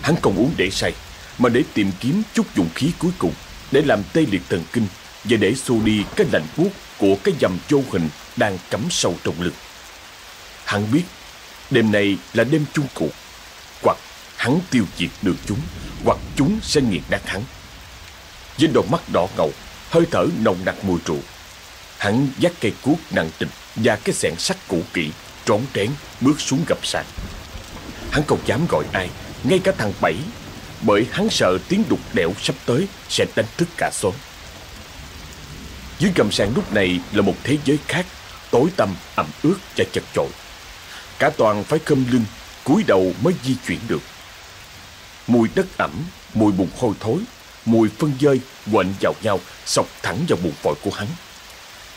Hắn không uống để say, mà để tìm kiếm chút dụng khí cuối cùng để làm tê liệt thần kinh và để xua đi cái lạnh buốt của cái dầm vô hình đang cắm sâu trong lưng. Hắn biết đêm này là đêm chung cuộc, hoặc hắn tiêu diệt được chúng, hoặc chúng sẽ nghiền nát hắn. Với đôi mắt đỏ ngầu, hơi thở nồng nặc mùi rượu, hắn dắt cây cuốc nặng trịch và cái xẻng sắt cũ kỹ, trốn trén bước xuống gặp sàn. Hắn không dám gọi ai, ngay cả thằng Bảy bởi hắn sợ tiếng đục đẽo sắp tới sẽ đánh thức cả xóm. Dưới gầm sàn lúc này là một thế giới khác, tối tăm, ẩm ướt và chật chội. Cả toàn phải khâm lưng, cúi đầu mới di chuyển được. Mùi đất ẩm, mùi bùn hôi thối, Mùi phân dơi quện vào nhau Sọc thẳng vào bụng phổi của hắn.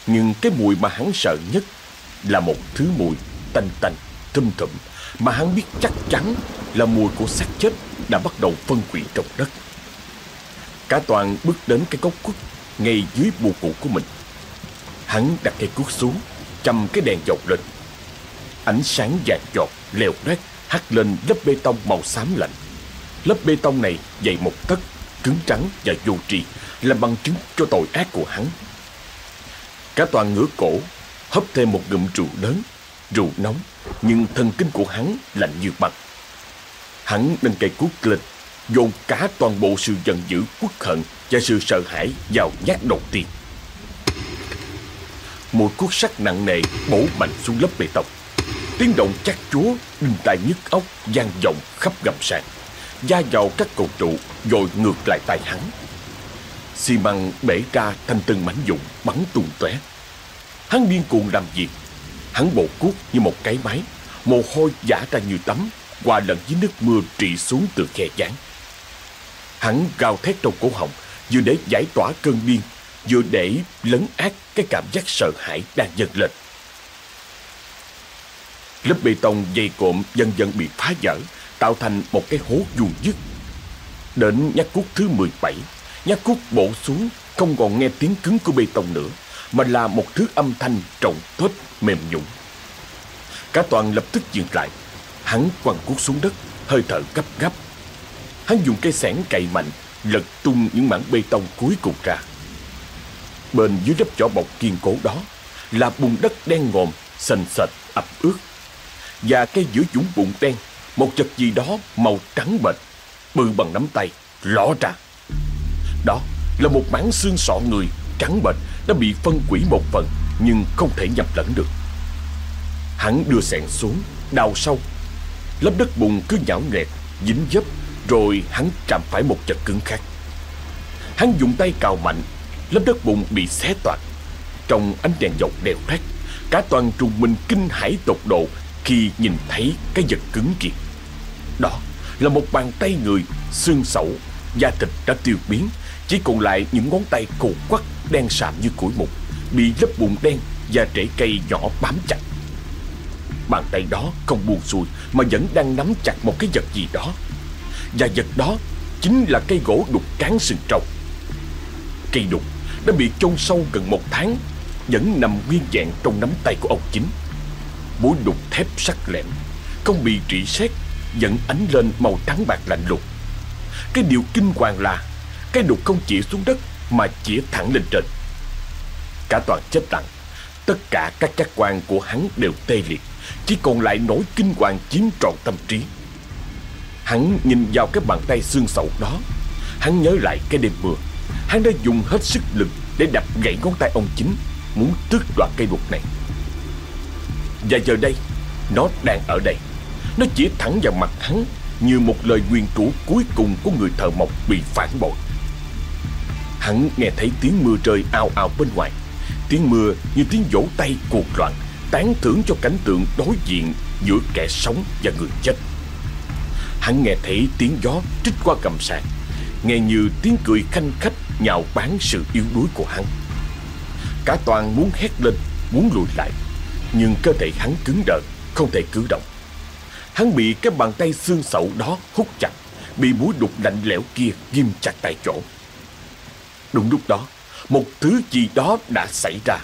Nhưng cái mùi mà hắn sợ nhất Là một thứ mùi tanh tanh, thâm thụm Mà hắn biết chắc chắn là mùi của xác chết Đã bắt đầu phân hủy trong đất. Cả toàn bước đến cái gốc quất Ngay dưới bù cụ của mình. Hắn đặt cây cuốc xuống Châm cái đèn dầu lên. Ánh sáng vàng giọt leo loét hắt lên lớp bê tông màu xám lạnh. Lớp bê tông này dày một tấc, Cứng trắng và vô tri Là bằng chứng cho tội ác của hắn. Cả toàn ngửa cổ, Hấp thêm một ngụm rượu lớn, Rượu nóng, Nhưng thần kinh của hắn lạnh như băng. Hắn nâng cây cuốc lên, Dồn cả toàn bộ sự giận dữ, quốc hận Và sự sợ hãi vào nhát đầu tiên. Một cuốc sắt nặng nề bổ mạnh xuống lớp bê tông tiếng động chắc chúa, đinh tai nhức óc, vang vọng khắp gầm sàn. Da vào các cầu trụ rồi ngược lại tay hắn. Xi măng bể ra thành từng mảnh vụn bắn tung tóe. Hắn điên cuồng làm việc. Hắn bột cuốc như một cái máy. Mồ hôi giả ra như tắm qua lẫn với nước mưa trị xuống từ khe chán hắn gào thét trong cổ họng, vừa để giải tỏa cơn điên, vừa để lấn át cái cảm giác sợ hãi đang dần lên. Lớp bê tông dày cộm dần dần bị phá vỡ, tạo thành một cái hố vuông dứt. Đến nhát cút thứ 17, nhát cút bổ xuống không còn nghe tiếng cứng của bê tông nữa, mà là một thứ âm thanh trọng thốt mềm nhũn. Cả toàn lập tức dừng lại, hắn quăng cuốc xuống đất, hơi thở gấp gáp. Hắn dùng cây xẻng cày mạnh, lật tung những mảng bê tông cuối cùng ra. Bên dưới lớp vỏ bọc kiên cố đó là bùn đất đen ngòm, sền sệt, ẩm ướt. Và cây giữa dũng bùn đen, một vật gì đó màu trắng bệch, bự bằng nắm tay, rõ ra. Đó là một mảng xương sọ người trắng bệch đã bị phân quỷ một phần nhưng không thể nhập lẫn được. Hắn đưa sẹn xuống, đào sâu. Lớp đất bùn cứ nhão nhẹt, dính dấp, rồi hắn chạm phải một vật cứng khác. Hắn dùng tay cào mạnh lớp đất bùn bị xé toạc. Trong ánh đèn dầu đèo rác, cả toàn trùng mình kinh hãi tột độ khi nhìn thấy cái vật cứng kia. Đó là một bàn tay người, xương sẩu, da thịt đã tiêu biến, chỉ còn lại những ngón tay cù quắc đen sạm như củi mục, bị lớp bùn đen và rễ cây nhỏ bám chặt. Bàn tay đó không buồn xuôi mà vẫn đang nắm chặt một cái vật gì đó. Và vật đó chính là cây gỗ đục cán sừng trâu. Cây đục đã bị chôn sâu gần một tháng vẫn nằm nguyên vẹn trong nắm tay của ông chính mũi đục thép sắc lẹm không bị trị xét, vẫn ánh lên màu trắng bạc lạnh lùng. Cái điều kinh hoàng là cái đục không chỉ xuống đất mà chỉ thẳng lên trên. Cả toàn chết lặng tất cả các giác quan của hắn đều tê liệt chỉ còn lại nỗi kinh hoàng chiếm trọn tâm trí. Hắn nhìn vào cái bàn tay xương sầu đó hắn nhớ lại cái đêm mưa. Hắn đã dùng hết sức lực để đập gãy ngón tay ông chính Muốn tước đoạt cây đục này. Và giờ đây, Nó đang ở đây. Nó chỉ thẳng vào mặt hắn Như một lời quyền rủa cuối cùng của người thợ mộc bị phản bội. Hắn nghe thấy tiếng mưa rơi ao ao bên ngoài. Tiếng mưa như tiếng vỗ tay cuồng loạn, Tán thưởng cho cảnh tượng đối diện giữa kẻ sống và người chết. Hắn nghe thấy tiếng gió trích qua gầm sạc, Nghe như tiếng cười khanh khách nhạo báng sự yếu đuối của hắn. Cả toàn muốn hét lên, Muốn lùi lại. Nhưng cơ thể hắn cứng đờ, Không thể cử động. Hắn bị cái bàn tay xương sậu đó hút chặt, Bị mũi đục lạnh lẽo kia ghim chặt tại chỗ. Đúng lúc đó, Một thứ gì đó đã xảy ra.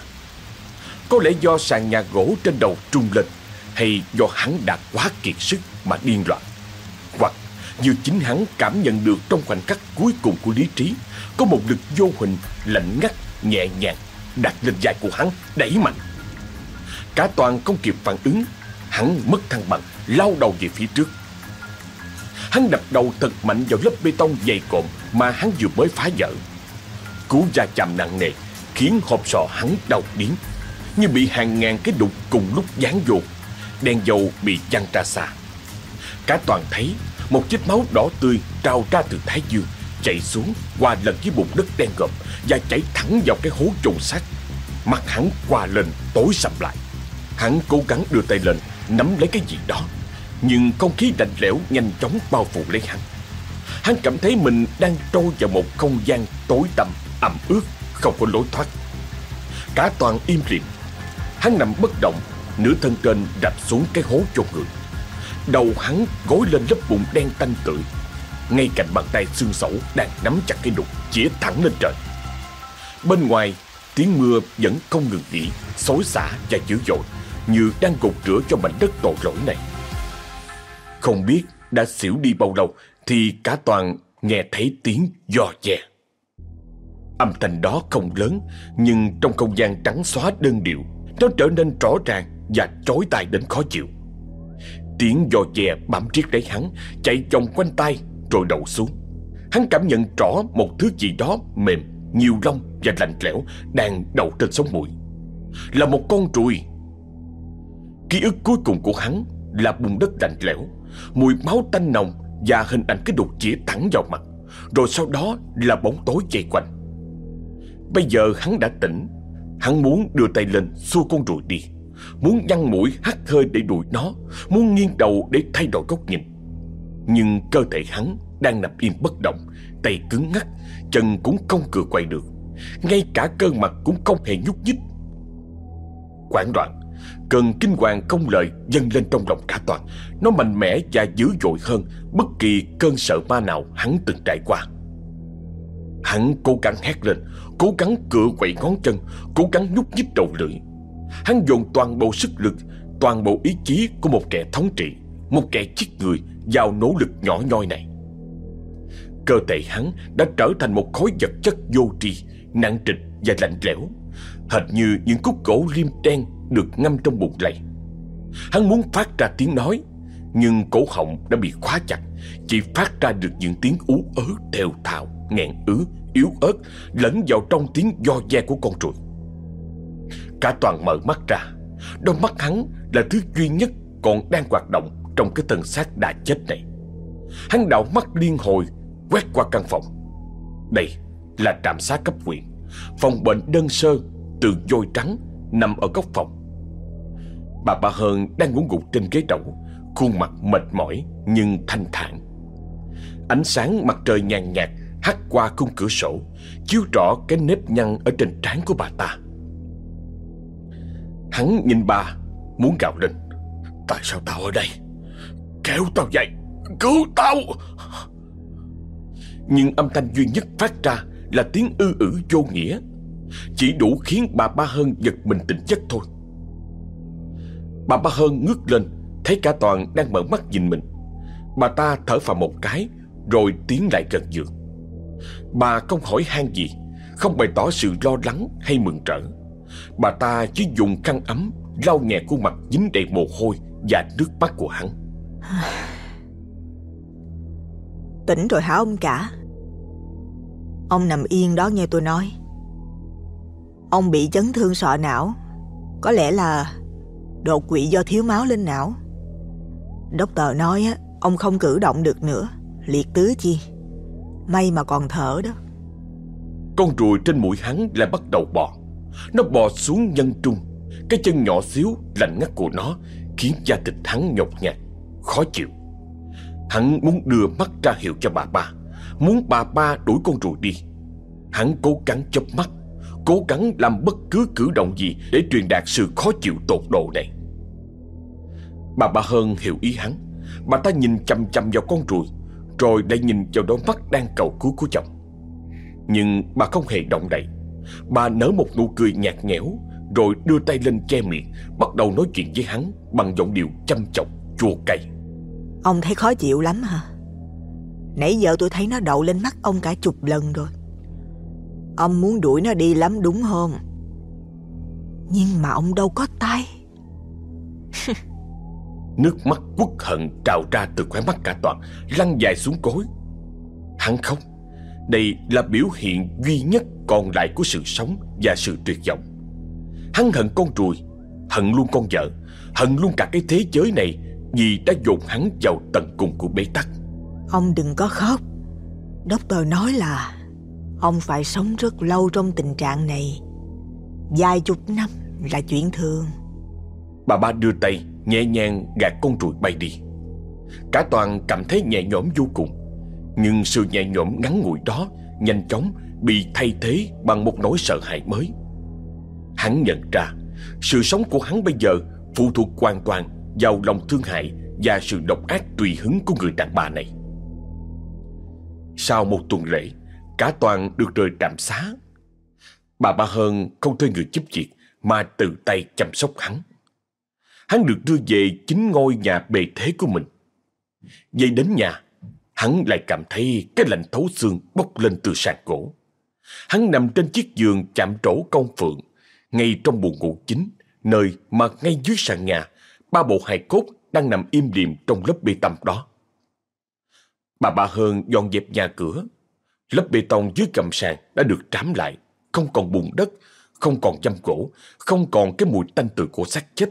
Có lẽ do sàn nhà gỗ trên đầu trung lên, Hay do hắn đã quá kiệt sức mà điên loạn. Hoặc như chính hắn cảm nhận được trong khoảnh khắc cuối cùng của lý trí, Có một lực vô hình lạnh ngắt nhẹ nhàng Đặt lên vai của hắn, đẩy mạnh. Cả toàn không kịp phản ứng, Hắn mất thăng bằng, lao đầu về phía trước. Hắn đập đầu thật mạnh vào lớp bê tông dày cộm Mà hắn vừa mới phá vỡ. Cú va chạm nặng nề Khiến hộp sọ hắn đau điến Như bị hàng ngàn cái đục cùng lúc dán vô, Đèn dầu bị văng ra xa. Cả toàn thấy một vết máu đỏ tươi trào ra từ thái dương, Chạy xuống qua lần với bụng đất đen ngòm Và chảy thẳng vào cái hố trùng sắt Mặt hắn qua lên tối sầm lại. Hắn cố gắng đưa tay lên Nắm lấy cái gì đó Nhưng không khí lạnh lẽo nhanh chóng bao phủ lấy hắn Hắn cảm thấy mình đang trôi vào một không gian tối tăm, ẩm ướt, không có lối thoát. Cả toàn im lìm. Hắn nằm bất động, nửa thân trên đạp xuống cái hố chôn người. Đầu hắn gối lên lớp bụng đen tanh tưởi. Ngay cạnh bàn tay xương sẩu đang nắm chặt cái đục chĩa thẳng lên trời. Bên ngoài, tiếng mưa vẫn không ngừng nghỉ, xối xả và dữ dội, như đang gột rửa cho mảnh đất tội lỗi này. Không biết đã xỉu đi bao lâu thì cả toàn nghe thấy tiếng giò dè. Âm thanh đó không lớn nhưng trong không gian trắng xóa đơn điệu nó trở nên rõ ràng và chói tai đến khó chịu. Tiếng giò dè bám riết lấy hắn chạy vòng quanh tay rồi đậu xuống. Hắn cảm nhận rõ một thứ gì đó mềm, nhiều lông và lạnh lẽo đang đậu trên sống mũi. Là một con ruồi. Ký ức cuối cùng của hắn là bùn đất lạnh lẽo, mùi máu tanh nồng và hình ảnh cái đục chĩa thẳng vào mặt. Rồi sau đó là bóng tối chạy quanh. Bây giờ hắn đã tỉnh, hắn muốn đưa tay lên xua con ruồi đi. Muốn nhăn mũi hắt hơi để đuổi nó Muốn nghiêng đầu để thay đổi góc nhìn Nhưng cơ thể hắn đang nằm im bất động Tay cứng ngắc Chân cũng không cựa quay được Ngay cả cơ mặt cũng không hề nhúc nhích Quảng đoạn Cơn kinh hoàng không lời dâng lên trong lòng cả toàn. Nó mạnh mẽ và dữ dội hơn Bất kỳ cơn sợ ma nào hắn từng trải qua. Hắn cố gắng hét lên, Cố gắng cựa quậy ngón chân, Cố gắng nhúc nhích đầu lưỡi. Hắn dồn toàn bộ sức lực, Toàn bộ ý chí của một kẻ thống trị, Một kẻ giết người Vào nỗ lực nhỏ nhoi này. Cơ thể hắn đã trở thành một khối vật chất vô tri, Nặng trịch và lạnh lẽo, Hệt như những khúc gỗ liêm đen được ngâm trong bụng lầy. Hắn muốn phát ra tiếng nói Nhưng cổ họng đã bị khóa chặt Chỉ phát ra được những tiếng ú ớ thều thào nghẹn ứ, yếu ớt Lẫn vào trong tiếng do da của con ruồi. Cả toàn mở mắt ra Đôi mắt hắn là thứ duy nhất còn đang hoạt động trong cái thân xác đã chết này. Hắn đảo mắt liên hồi quét qua căn phòng. Đây là trạm xá cấp huyện Phòng bệnh đơn sơ tường vôi trắng nằm ở góc phòng. Bà Ba Hơn đang ngủ gục trên ghế đầu, Khuôn mặt mệt mỏi nhưng thanh thản. Ánh sáng mặt trời nhàn nhạt hắt qua khung cửa sổ, Chiếu rõ cái nếp nhăn ở trên trán của bà ta. Hắn nhìn bà, Muốn gào lên, Tại sao tao ở đây? Kéo tao dậy, Cứu tao! Nhưng âm thanh duy nhất phát ra Là tiếng ư ử vô nghĩa. Chỉ đủ khiến bà Ba Hơn giật mình tỉnh giấc thôi. Bà Ba Hơn ngước lên, Thấy cả toàn đang mở mắt nhìn mình Bà ta thở phào một cái, Rồi tiến lại gần giường Bà không hỏi han gì, Không bày tỏ sự lo lắng hay mừng rỡ Bà ta chỉ dùng khăn ấm, lau nhẹ khuôn mặt dính đầy mồ hôi và nước mắt của hắn. Tỉnh rồi hả ông cả? Ông nằm yên đó nghe tôi nói. Ông bị chấn thương sọ não. Có lẽ là đột quỵ do thiếu máu lên não. Doctor nói á, ông không cử động được nữa, liệt tứ chi. May mà còn thở đó. Con ruồi trên mũi hắn lại bắt đầu bò. Nó bò xuống nhân trung Cái chân nhỏ xíu lạnh ngắt của nó Khiến da thịt hắn nhột nhạt Khó chịu Hắn muốn đưa mắt ra hiệu cho bà ba Muốn bà ba đuổi con ruồi đi Hắn cố gắng chớp mắt Cố gắng làm bất cứ cử động gì Để truyền đạt sự khó chịu tột độ này Bà ba Hơn hiểu ý hắn. Bà ta nhìn chăm chăm vào con ruồi Rồi lại nhìn vào đôi mắt đang cầu cứu của chồng. Nhưng bà không hề động đậy. Bà nở một nụ cười nhạt nhẽo Rồi đưa tay lên che miệng Bắt đầu nói chuyện với hắn Bằng giọng điệu chăm chọc, chua cay. Ông thấy khó chịu lắm hả? Nãy giờ tôi thấy nó đậu lên mắt ông cả chục lần rồi. Ông muốn đuổi nó đi lắm đúng không? Nhưng mà ông đâu có tay. Nước mắt quất hận trào ra từ khóe mắt cả toàn Lăn dài xuống cối Hắn khóc Đây là biểu hiện duy nhất còn lại của sự sống và sự tuyệt vọng. Hắn hận con ruồi, hận luôn con vợ, hận luôn cả cái thế giới này vì đã dồn hắn vào tận cùng của bế tắc. Ông đừng có khóc. Doctor nói là ông phải sống rất lâu trong tình trạng này. Vài chục năm là chuyện thường. Bà ba đưa tay nhẹ nhàng gạt con ruồi bay đi. Cả toàn cảm thấy nhẹ nhõm vô cùng. Nhưng sự nhẹ nhõm ngắn ngủi đó Nhanh chóng bị thay thế bằng một nỗi sợ hãi mới Hắn nhận ra Sự sống của hắn bây giờ phụ thuộc hoàn toàn vào lòng thương hại và sự độc ác tùy hứng của người đàn bà này. Sau một tuần lễ, cả toàn được rời trạm xá. Bà Ba Hơn không thuê người giúp việc mà tự tay chăm sóc hắn. Hắn được đưa về chính ngôi nhà bề thế của mình. Về đến nhà, hắn lại cảm thấy cái lạnh thấu xương bốc lên từ sàn gỗ. Hắn nằm trên chiếc giường chạm trổ công phượng, ngay trong buồng ngủ chính, nơi mà ngay dưới sàn nhà, ba bộ hài cốt đang nằm im điềm trong lớp bê tông đó. Bà bà Hơn dọn dẹp nhà cửa. Lớp bê tông dưới cầm sàn đã được trám lại, không còn bùn đất, không còn dăm gỗ, không còn cái mùi tanh từ của xác chết.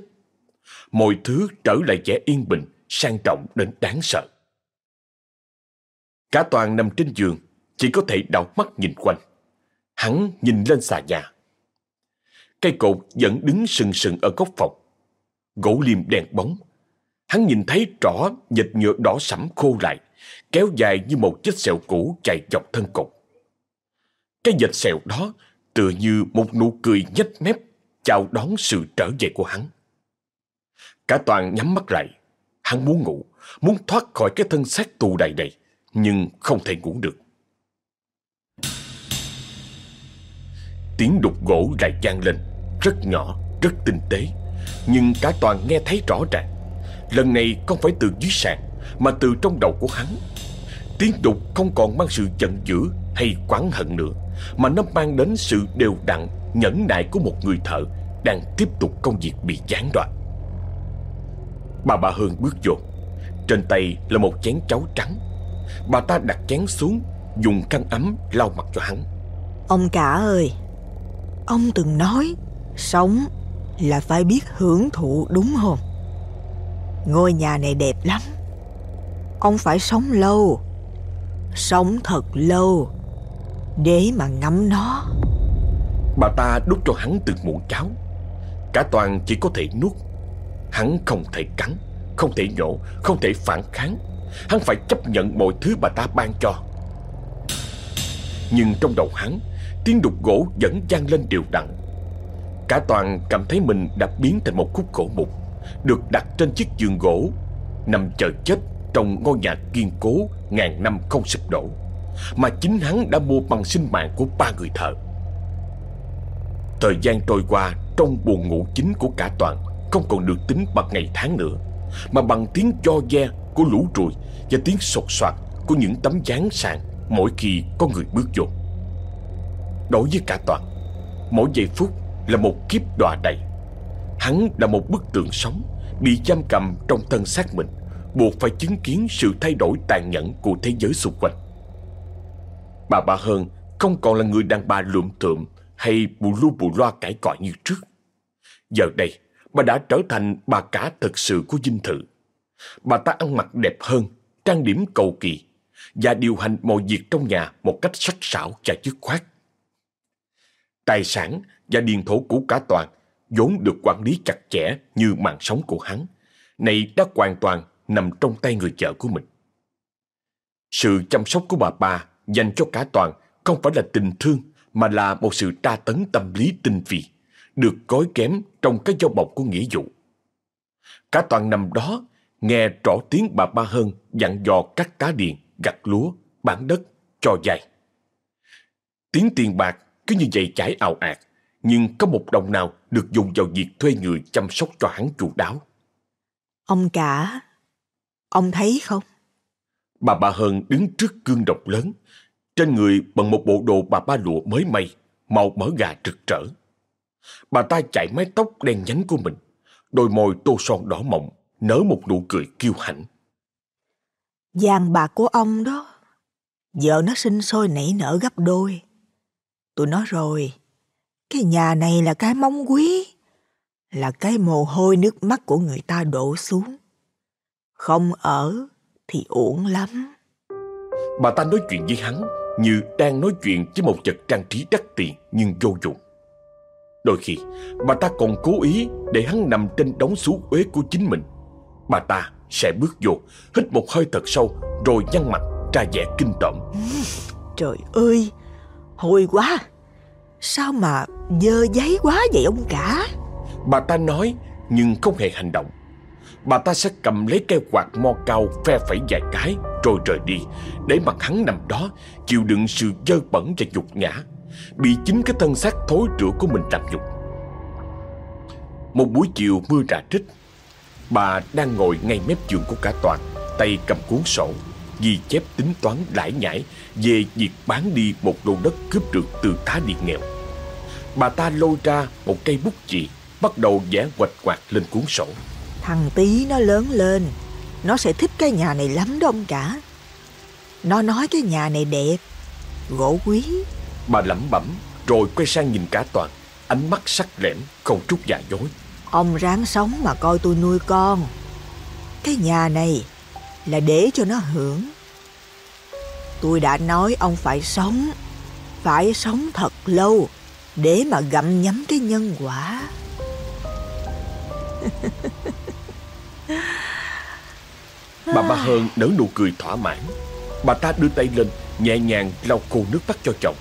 Mọi thứ trở lại vẻ yên bình, sang trọng đến đáng sợ. Cả toàn nằm trên giường, chỉ có thể đảo mắt nhìn quanh. Hắn nhìn lên xà nhà. Cây cột vẫn đứng sừng sừng ở góc phòng. Gỗ liềm đèn bóng. Hắn nhìn thấy rõ dịch nhựa đỏ sẫm khô lại, kéo dài như một vết sẹo cũ chạy dọc thân cột. Cái vết sẹo đó tựa như một nụ cười nhếch mép chào đón sự trở về của hắn. Cả toàn nhắm mắt lại. Hắn muốn ngủ, muốn thoát khỏi cái thân xác tù đầy này, nhưng không thể ngủ được. Tiếng đục gỗ lại vang lên, rất nhỏ, rất tinh tế, nhưng cả toàn nghe thấy rõ ràng. Lần này không phải từ dưới sàn, mà từ trong đầu của hắn. Tiếng đục không còn mang sự giận dữ hay quán hận nữa, mà nó mang đến sự đều đặn, nhẫn nại của một người thợ đang tiếp tục công việc bị gián đoạn. Bà bà Hương bước vô. Trên tay là một chén cháo trắng. Bà ta đặt chén xuống Dùng khăn ấm lau mặt cho hắn. Ông cả ơi Ông từng nói Sống là phải biết hưởng thụ đúng không? Ngôi nhà này đẹp lắm. Ông phải sống lâu Sống thật lâu Để mà ngắm nó. Bà ta đút cho hắn từng muỗng cháo. Cả toàn chỉ có thể nuốt Hắn không thể cắn, Không thể nhổ, Không thể phản kháng. Hắn phải chấp nhận mọi thứ bà ta ban cho. Nhưng trong đầu hắn, Tiếng đục gỗ vẫn vang lên đều đặn. Cả toàn cảm thấy mình đã biến thành một khúc gỗ mục, Được đặt trên chiếc giường gỗ, Nằm chờ chết trong ngôi nhà kiên cố Ngàn năm không sụp đổ, Mà chính hắn đã mua bằng sinh mạng của ba người thợ. Thời gian trôi qua trong buồn ngủ chính của cả toàn không còn được tính bằng ngày tháng nữa, Mà bằng tiếng cho ve của lũ trùi Và tiếng sột soạt của những tấm gián sàn Mỗi khi có người bước vô. Đối với cả toàn, Mỗi giây phút là một kiếp đọa đầy. Hắn là một bức tượng sống Bị giam cầm trong thân xác mình, Buộc phải chứng kiến sự thay đổi tàn nhẫn của thế giới xung quanh. Bà bà Hơn không còn là người đàn bà lượm thượm Hay bù lu bù loa cãi cọ như trước. Giờ đây bà đã trở thành bà cả thực sự của dinh thự. Bà ta ăn mặc đẹp hơn, trang điểm cầu kỳ và điều hành mọi việc trong nhà một cách sắc sảo và dứt khoát. Tài sản và điền thổ của cả toàn vốn được quản lý chặt chẽ như mạng sống của hắn, này đã hoàn toàn nằm trong tay người vợ của mình. Sự chăm sóc của bà ba dành cho cả toàn không phải là tình thương mà là một sự tra tấn tâm lý tinh vi được gói kém trong cái dao bọc của nghĩa vụ. Cả toàn nằm đó, nghe rõ tiếng bà Ba Hơn dặn dò cắt cá điền, gặt lúa, bán đất, cho dài. Tiếng tiền bạc cứ như vậy chảy ào ạt, nhưng có một đồng nào được dùng vào việc thuê người chăm sóc cho hắn chu đáo. Ông cả, ông thấy không? Bà Ba Hơn đứng trước gương độc lớn, trên người bằng một bộ đồ bà ba lụa mới may, màu mỡ gà rực rỡ. Bà ta chạy mái tóc đen nhánh của mình, đôi môi tô son đỏ mọng, nở một nụ cười kiêu hãnh. Vàng bạc của ông đó, vợ nó sinh sôi nảy nở gấp đôi. Tôi nói rồi, cái nhà này là cái mong quý, là cái mồ hôi nước mắt của người ta đổ xuống. Không ở thì uổng lắm. Bà ta nói chuyện với hắn như đang nói chuyện với một vật trang trí đắt tiền nhưng vô dụng. Đôi khi, bà ta còn cố ý để hắn nằm trên đống xú uế của chính mình. Bà ta sẽ bước vô, hít một hơi thật sâu, rồi nhăn mặt, ra vẻ kinh tởm. Trời ơi Hôi quá. Sao mà dơ giấy quá vậy ông cả? Bà ta nói nhưng không hề hành động. Bà ta sẽ cầm lấy cây quạt mo cao phe phẩy vài cái rồi rời đi Để mặt hắn nằm đó chịu đựng sự dơ bẩn và nhục nhã Bị chính cái thân xác thối rữa của mình làm nhục. Một buổi chiều mưa rả rích Bà đang ngồi ngay mép giường của cả toàn Tay cầm cuốn sổ, Ghi chép tính toán lãi nhãi Về việc bán đi một lô đất cướp được từ tá điện nghèo. Bà ta lôi ra một cây bút chì, Bắt đầu vẽ quạch quạt lên cuốn sổ. Thằng tí nó lớn lên, Nó sẽ thích cái nhà này lắm đó ông cả. Nó nói cái nhà này đẹp, Gỗ quý. Bà lẩm bẩm rồi quay sang nhìn cả toàn. Ánh mắt sắc lẻm không chút giả dối. Ông ráng sống mà coi tôi nuôi con. Cái nhà này là để cho nó hưởng. Tôi đã nói ông phải sống Phải sống thật lâu Để mà gặm nhấm cái nhân quả. Bà Ba Hơn nở nụ cười thỏa mãn. Bà ta đưa tay lên Nhẹ nhàng lau khô nước mắt cho chồng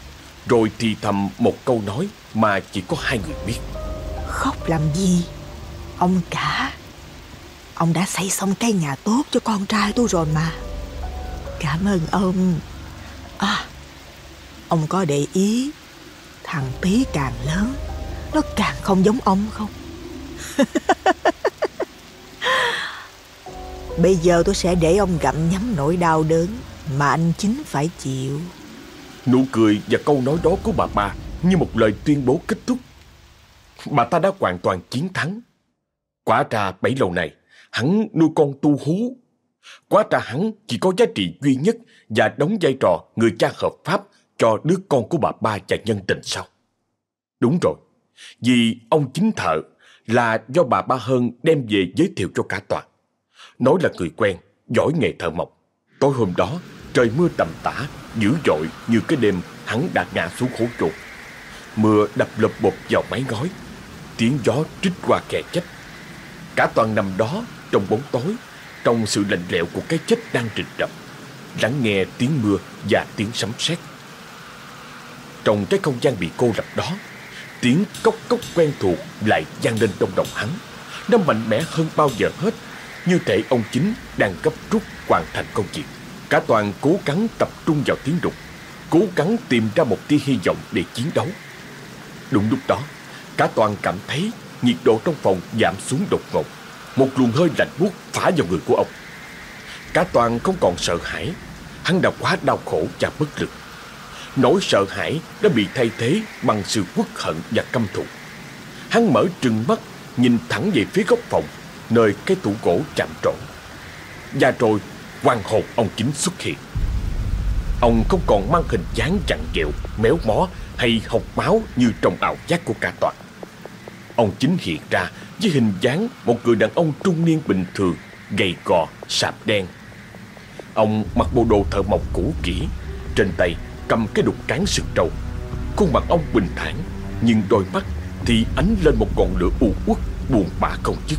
rồi thì thầm một câu nói Mà chỉ có hai người biết. Khóc làm gì? Ông cả. Ông đã xây xong cái nhà tốt cho con trai tôi rồi mà. Cảm ơn ông. À Ông có để ý, Thằng tí càng lớn, Nó càng không giống ông không? Bây giờ tôi sẽ để ông gặm nhấm nỗi đau đớn Mà anh chính phải chịu. Nụ cười và câu nói đó của bà ba Như một lời tuyên bố kết thúc. Bà ta đã hoàn toàn chiến thắng. Quả ra bảy lâu này, Hắn nuôi con tu hú. Quá ra hắn chỉ có giá trị duy nhất Và đóng vai trò người cha hợp pháp Cho đứa con của bà ba và nhân tình sau. Đúng rồi, Vì ông chính thợ Là do bà ba Hơn đem về giới thiệu cho cả toàn Nói là người quen, Giỏi nghề thợ mộc. Tối hôm đó, trời mưa tầm tã Dữ dội như cái đêm hắn đã ngã xuống hố chôn Mưa đập lụp bột vào mái ngói, Tiếng gió trích qua kè chết. Cả toàn nằm đó trong bóng tối, Trong sự lạnh lẽo của cái chết đang rình rập, Lắng nghe tiếng mưa và tiếng sấm sét. Trong cái không gian bị cô lập đó, Tiếng cốc cốc quen thuộc lại vang lên trong đầu hắn. Nó mạnh mẽ hơn bao giờ hết, Như thể ông chính đang gấp rút hoàn thành công việc. Cả toàn cố gắng tập trung vào tiếng rụt, Cố gắng tìm ra một tia hy vọng để chiến đấu. Đúng lúc đó Cả toàn cảm thấy nhiệt độ trong phòng giảm xuống đột ngột một luồng hơi lạnh buốt phá vào người của ông. Cả toàn không còn sợ hãi Hắn đã quá đau khổ và bất lực. Nỗi sợ hãi đã bị thay thế bằng sự uất hận và căm thù. Hắn mở trừng mắt Nhìn thẳng về phía góc phòng Nơi cái tủ gỗ chạm trộn Và rồi quan hồn ông chính xuất hiện Ông không còn mang hình dáng chặn ghẹo Méo mó hay hộc máu Như trong ảo giác của cả toàn Ông chính hiện ra với hình dáng một người đàn ông trung niên bình thường, gầy gò, sạp đen. Ông mặc bộ đồ thợ mộc cũ kỹ, trên tay cầm cái đục cán sừng trâu. Khuôn mặt ông bình thản, nhưng đôi mắt thì ánh lên một ngọn lửa u uất buồn bã không dứt.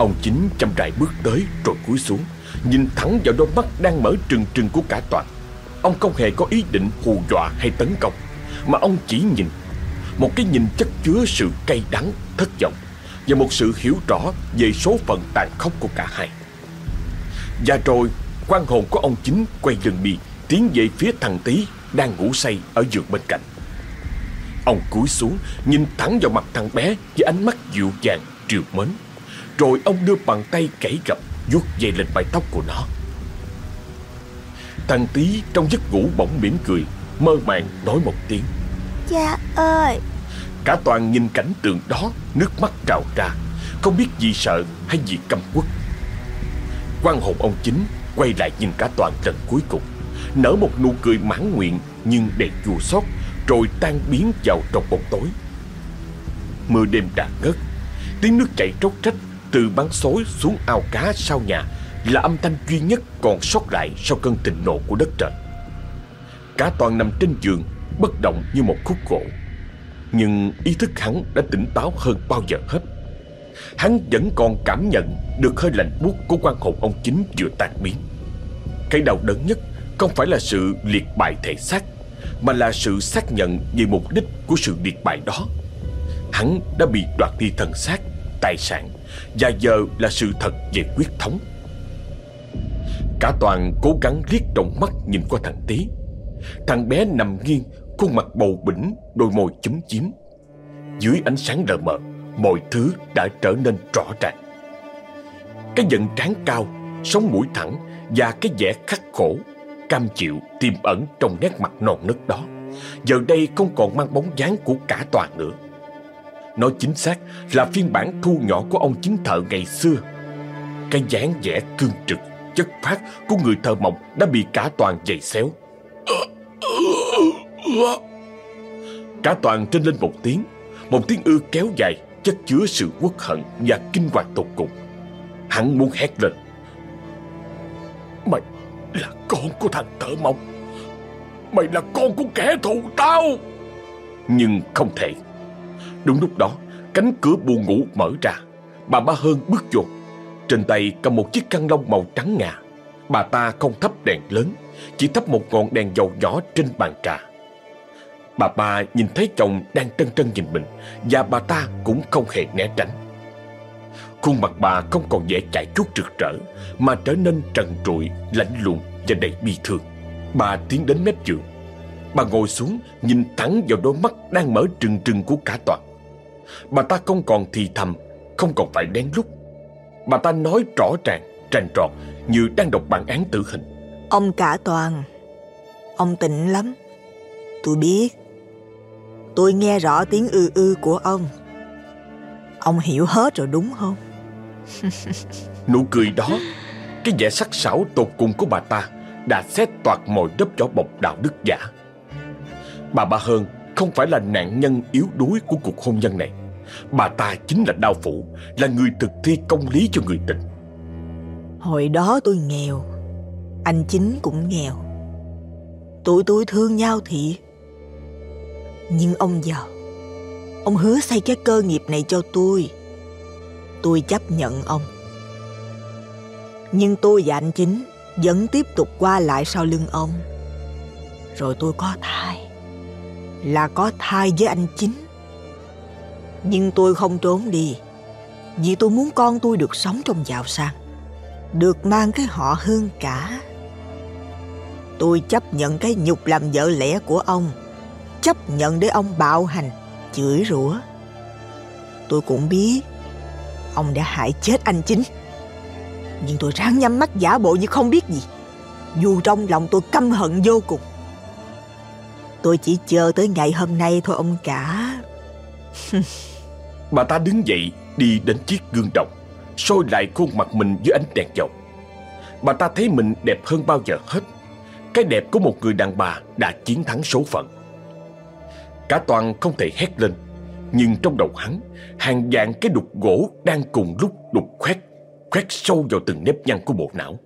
Ông chính chăm rãi bước tới rồi cúi xuống, nhìn thẳng vào đôi mắt đang mở trừng trừng của cả toàn. Ông không hề có ý định hù dọa hay tấn công, mà ông chỉ nhìn. Một cái nhìn chất chứa sự cay đắng, thất vọng Và một sự hiểu rõ về số phận tàn khốc của cả hai. Và rồi quan hồn của ông chính quay lưng đi Tiến về phía thằng tí đang ngủ say ở giường bên cạnh. Ông cúi xuống nhìn thẳng vào mặt thằng bé với ánh mắt dịu dàng, triều mến. Rồi ông đưa bàn tay cẩy gập vuốt về lên mái tóc của nó. Thằng tí trong giấc ngủ bỗng mỉm cười Mơ màng nói một tiếng. Cha ơi! Cả toàn nhìn cảnh tượng đó Nước mắt trào ra. Không biết gì sợ hay gì căm quất. Quan hồn ông chính Quay lại nhìn cả toàn lần cuối cùng. Nở một nụ cười mãn nguyện Nhưng đầy chua xót Rồi tan biến vào trong bóng tối. Mưa đêm đã ngớt Tiếng nước chảy tróc trách từ bắn xối xuống ao cá sau nhà Là âm thanh duy nhất còn sót lại Sau cơn thịnh nộ của đất trời. Cả toàn nằm trên giường Bất động như một khúc gỗ. Nhưng ý thức hắn đã tỉnh táo hơn bao giờ hết. Hắn vẫn còn cảm nhận được hơi lạnh buốt của quan hồn ông chính vừa tan biến. Cái đau đớn nhất không phải là sự liệt bại thể xác Mà là sự xác nhận về mục đích của sự liệt bại đó. Hắn đã bị đoạt đi thần xác, tài sản và giờ là sự thật về quyết thống. Cả toàn cố gắng liếc trọng mắt nhìn qua thằng Tý. Thằng bé nằm nghiêng, Khuôn mặt bầu bỉnh, Đôi môi chúm chím. Dưới ánh sáng lờ mờ, Mọi thứ đã trở nên rõ ràng. Cái giận trán cao, Sống mũi thẳng Và cái vẻ khắc khổ, Cam chịu, tiềm ẩn trong nét mặt non nớt đó. Giờ đây không còn mang bóng dáng của cả toàn nữa. Nói chính xác là phiên bản thu nhỏ của ông chính thợ ngày xưa. Cái dáng vẻ cương trực, Chất phát của người thợ mộc Đã bị cả toàn dày xéo. Cả toàn trên lên một tiếng Một tiếng ư kéo dài, Chất chứa sự uất hận và kinh hoàng tột cùng. Hắn muốn hét lên. Mày là con của thằng thợ mộc. Mày là con của kẻ thù tao. Nhưng không thể. Đúng lúc đó Cánh cửa buồn ngủ mở ra. Bà Ba Hơn bước vô. Trên tay cầm một chiếc khăn lông màu trắng ngà. Bà ta không thắp đèn lớn Chỉ thắp một ngọn đèn dầu nhỏ trên bàn trà. Bà ba nhìn thấy chồng đang trân trân nhìn mình Và bà ta cũng không hề né tránh. Khuôn mặt bà không còn vẻ chạy chút rực rỡ Mà trở nên trần trụi, lạnh lùng và đầy bi thương. Bà tiến đến mép giường. Bà ngồi xuống nhìn thẳng vào đôi mắt đang mở trừng trừng của cả toàn Bà ta không còn thì thầm Không còn phải đen lúc. Bà ta nói rõ ràng, tràn trọt Như đang đọc bản án tử hình. Ông cả toàn. Ông tịnh lắm. Tôi biết. Tôi nghe rõ tiếng ư ư của ông. Ông hiểu hết rồi đúng không? Nụ cười đó Cái vẻ sắc sảo tột cùng của bà ta Đã xét toạc mọi lớp vỏ bọc đạo đức giả. Bà Ba Hơn không phải là nạn nhân yếu đuối của cuộc hôn nhân này Bà ta chính là đao phụ, Là người thực thi công lý cho người tình. Hồi đó tôi nghèo, Anh chính cũng nghèo. Tụi tôi thương nhau thì. Nhưng ông giàu Ông hứa xây cái cơ nghiệp này cho tôi. Tôi chấp nhận ông. Nhưng tôi và anh chính Vẫn tiếp tục qua lại sau lưng ông. Rồi tôi có thai, Là có thai với anh chính. Nhưng tôi không trốn đi. Vì tôi muốn con tôi được sống trong giàu sang, Được mang cái họ hương cả. Tôi chấp nhận cái nhục làm vợ lẽ của ông, Chấp nhận để ông bạo hành, Chửi rủa. Tôi cũng biết Ông đã hại chết anh chính. Nhưng tôi ráng nhắm mắt giả bộ như không biết gì. Dù trong lòng tôi căm hận vô cùng. Tôi chỉ chờ tới ngày hôm nay thôi ông cả. Bà ta đứng dậy, đi đến chiếc gương đồng, soi lại khuôn mặt mình dưới ánh đèn dầu. Bà ta thấy mình đẹp hơn bao giờ hết. Cái đẹp của một người đàn bà đã chiến thắng số phận. Cả toàn không thể hét lên, Nhưng trong đầu hắn, Hàng dạng cái đục gỗ đang cùng lúc đục khoét Khoét sâu vào từng nếp nhăn của bộ não.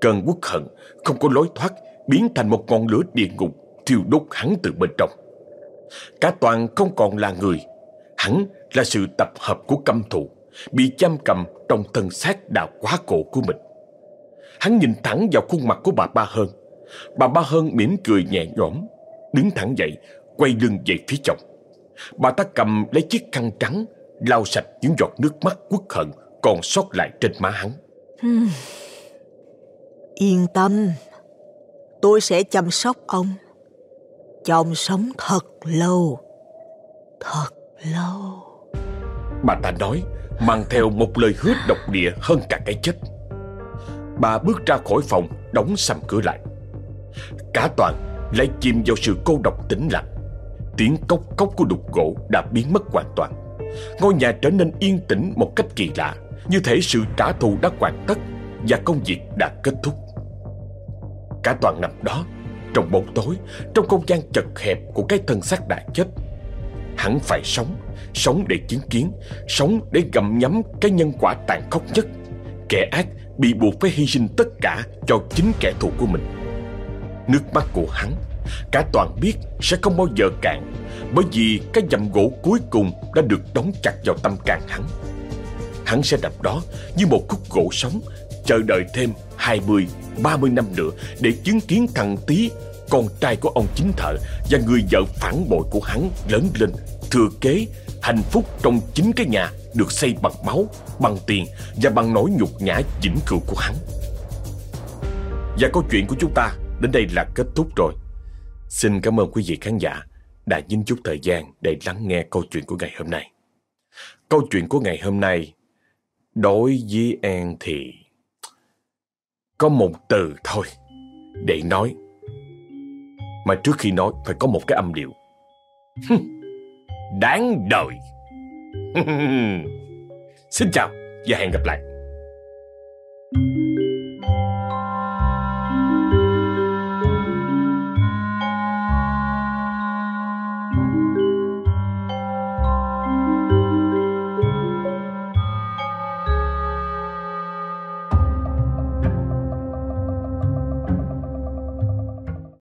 Cơn quốc hận không có lối thoát, Biến thành một ngọn lửa địa ngục Thiêu đốt hắn từ bên trong. Cả toàn không còn là người hẳn là sự tập hợp của căm thù, Bị giam cầm trong thân xác đã quá cổ của mình. Hắn nhìn thẳng vào khuôn mặt của bà Ba Hơn. Bà Ba Hơn mỉm cười nhẹ nhõm, Đứng thẳng dậy, Quay lưng về phía chồng. Bà ta cầm lấy chiếc khăn trắng, lau sạch những giọt nước mắt quốc hận Còn sót lại trên má hắn. Hmm. Yên tâm, Tôi sẽ chăm sóc ông. Chồng sống thật lâu, Thật lâu. Bà ta nói, Mang theo một lời hứa độc địa hơn cả cái chết. Bà bước ra khỏi phòng, Đóng sầm cửa lại. Cả toàn lại chìm vào sự cô độc tĩnh lặng. Tiếng cốc cốc của đục gỗ đã biến mất hoàn toàn. Ngôi nhà trở nên yên tĩnh một cách kỳ lạ, Như thể sự trả thù đã hoàn tất Và công việc đã kết thúc. Cả toàn nằm đó, Trong bóng tối, Trong không gian chật hẹp của cái thân xác đã chết. Hắn phải sống Sống để chứng kiến Sống để gặm nhấm cái nhân quả tàn khốc nhất. Kẻ ác bị buộc phải hy sinh tất cả Cho chính kẻ thù của mình. Nước mắt của hắn Cả toàn biết sẽ không bao giờ cạn Bởi vì cái dầm gỗ cuối cùng Đã được đóng chặt vào tâm can hắn. Hắn sẽ đập đó như một khúc gỗ sống chờ đợi thêm 20, 30 năm nữa để chứng kiến thằng tí con trai của ông chính thợ và người vợ phản bội của hắn lớn lên, thừa kế, hạnh phúc trong chính cái nhà được xây bằng máu, bằng tiền và bằng nỗi nhục nhã vĩnh cửu của hắn. Và câu chuyện của chúng ta đến đây là kết thúc rồi. Xin cảm ơn quý vị khán giả đã dành chút thời gian để lắng nghe câu chuyện của ngày hôm nay. Câu chuyện của ngày hôm nay đối với An thì có một từ thôi để nói. Mà trước khi nói, phải có một cái âm điệu. Đáng đời. Xin chào và hẹn gặp lại.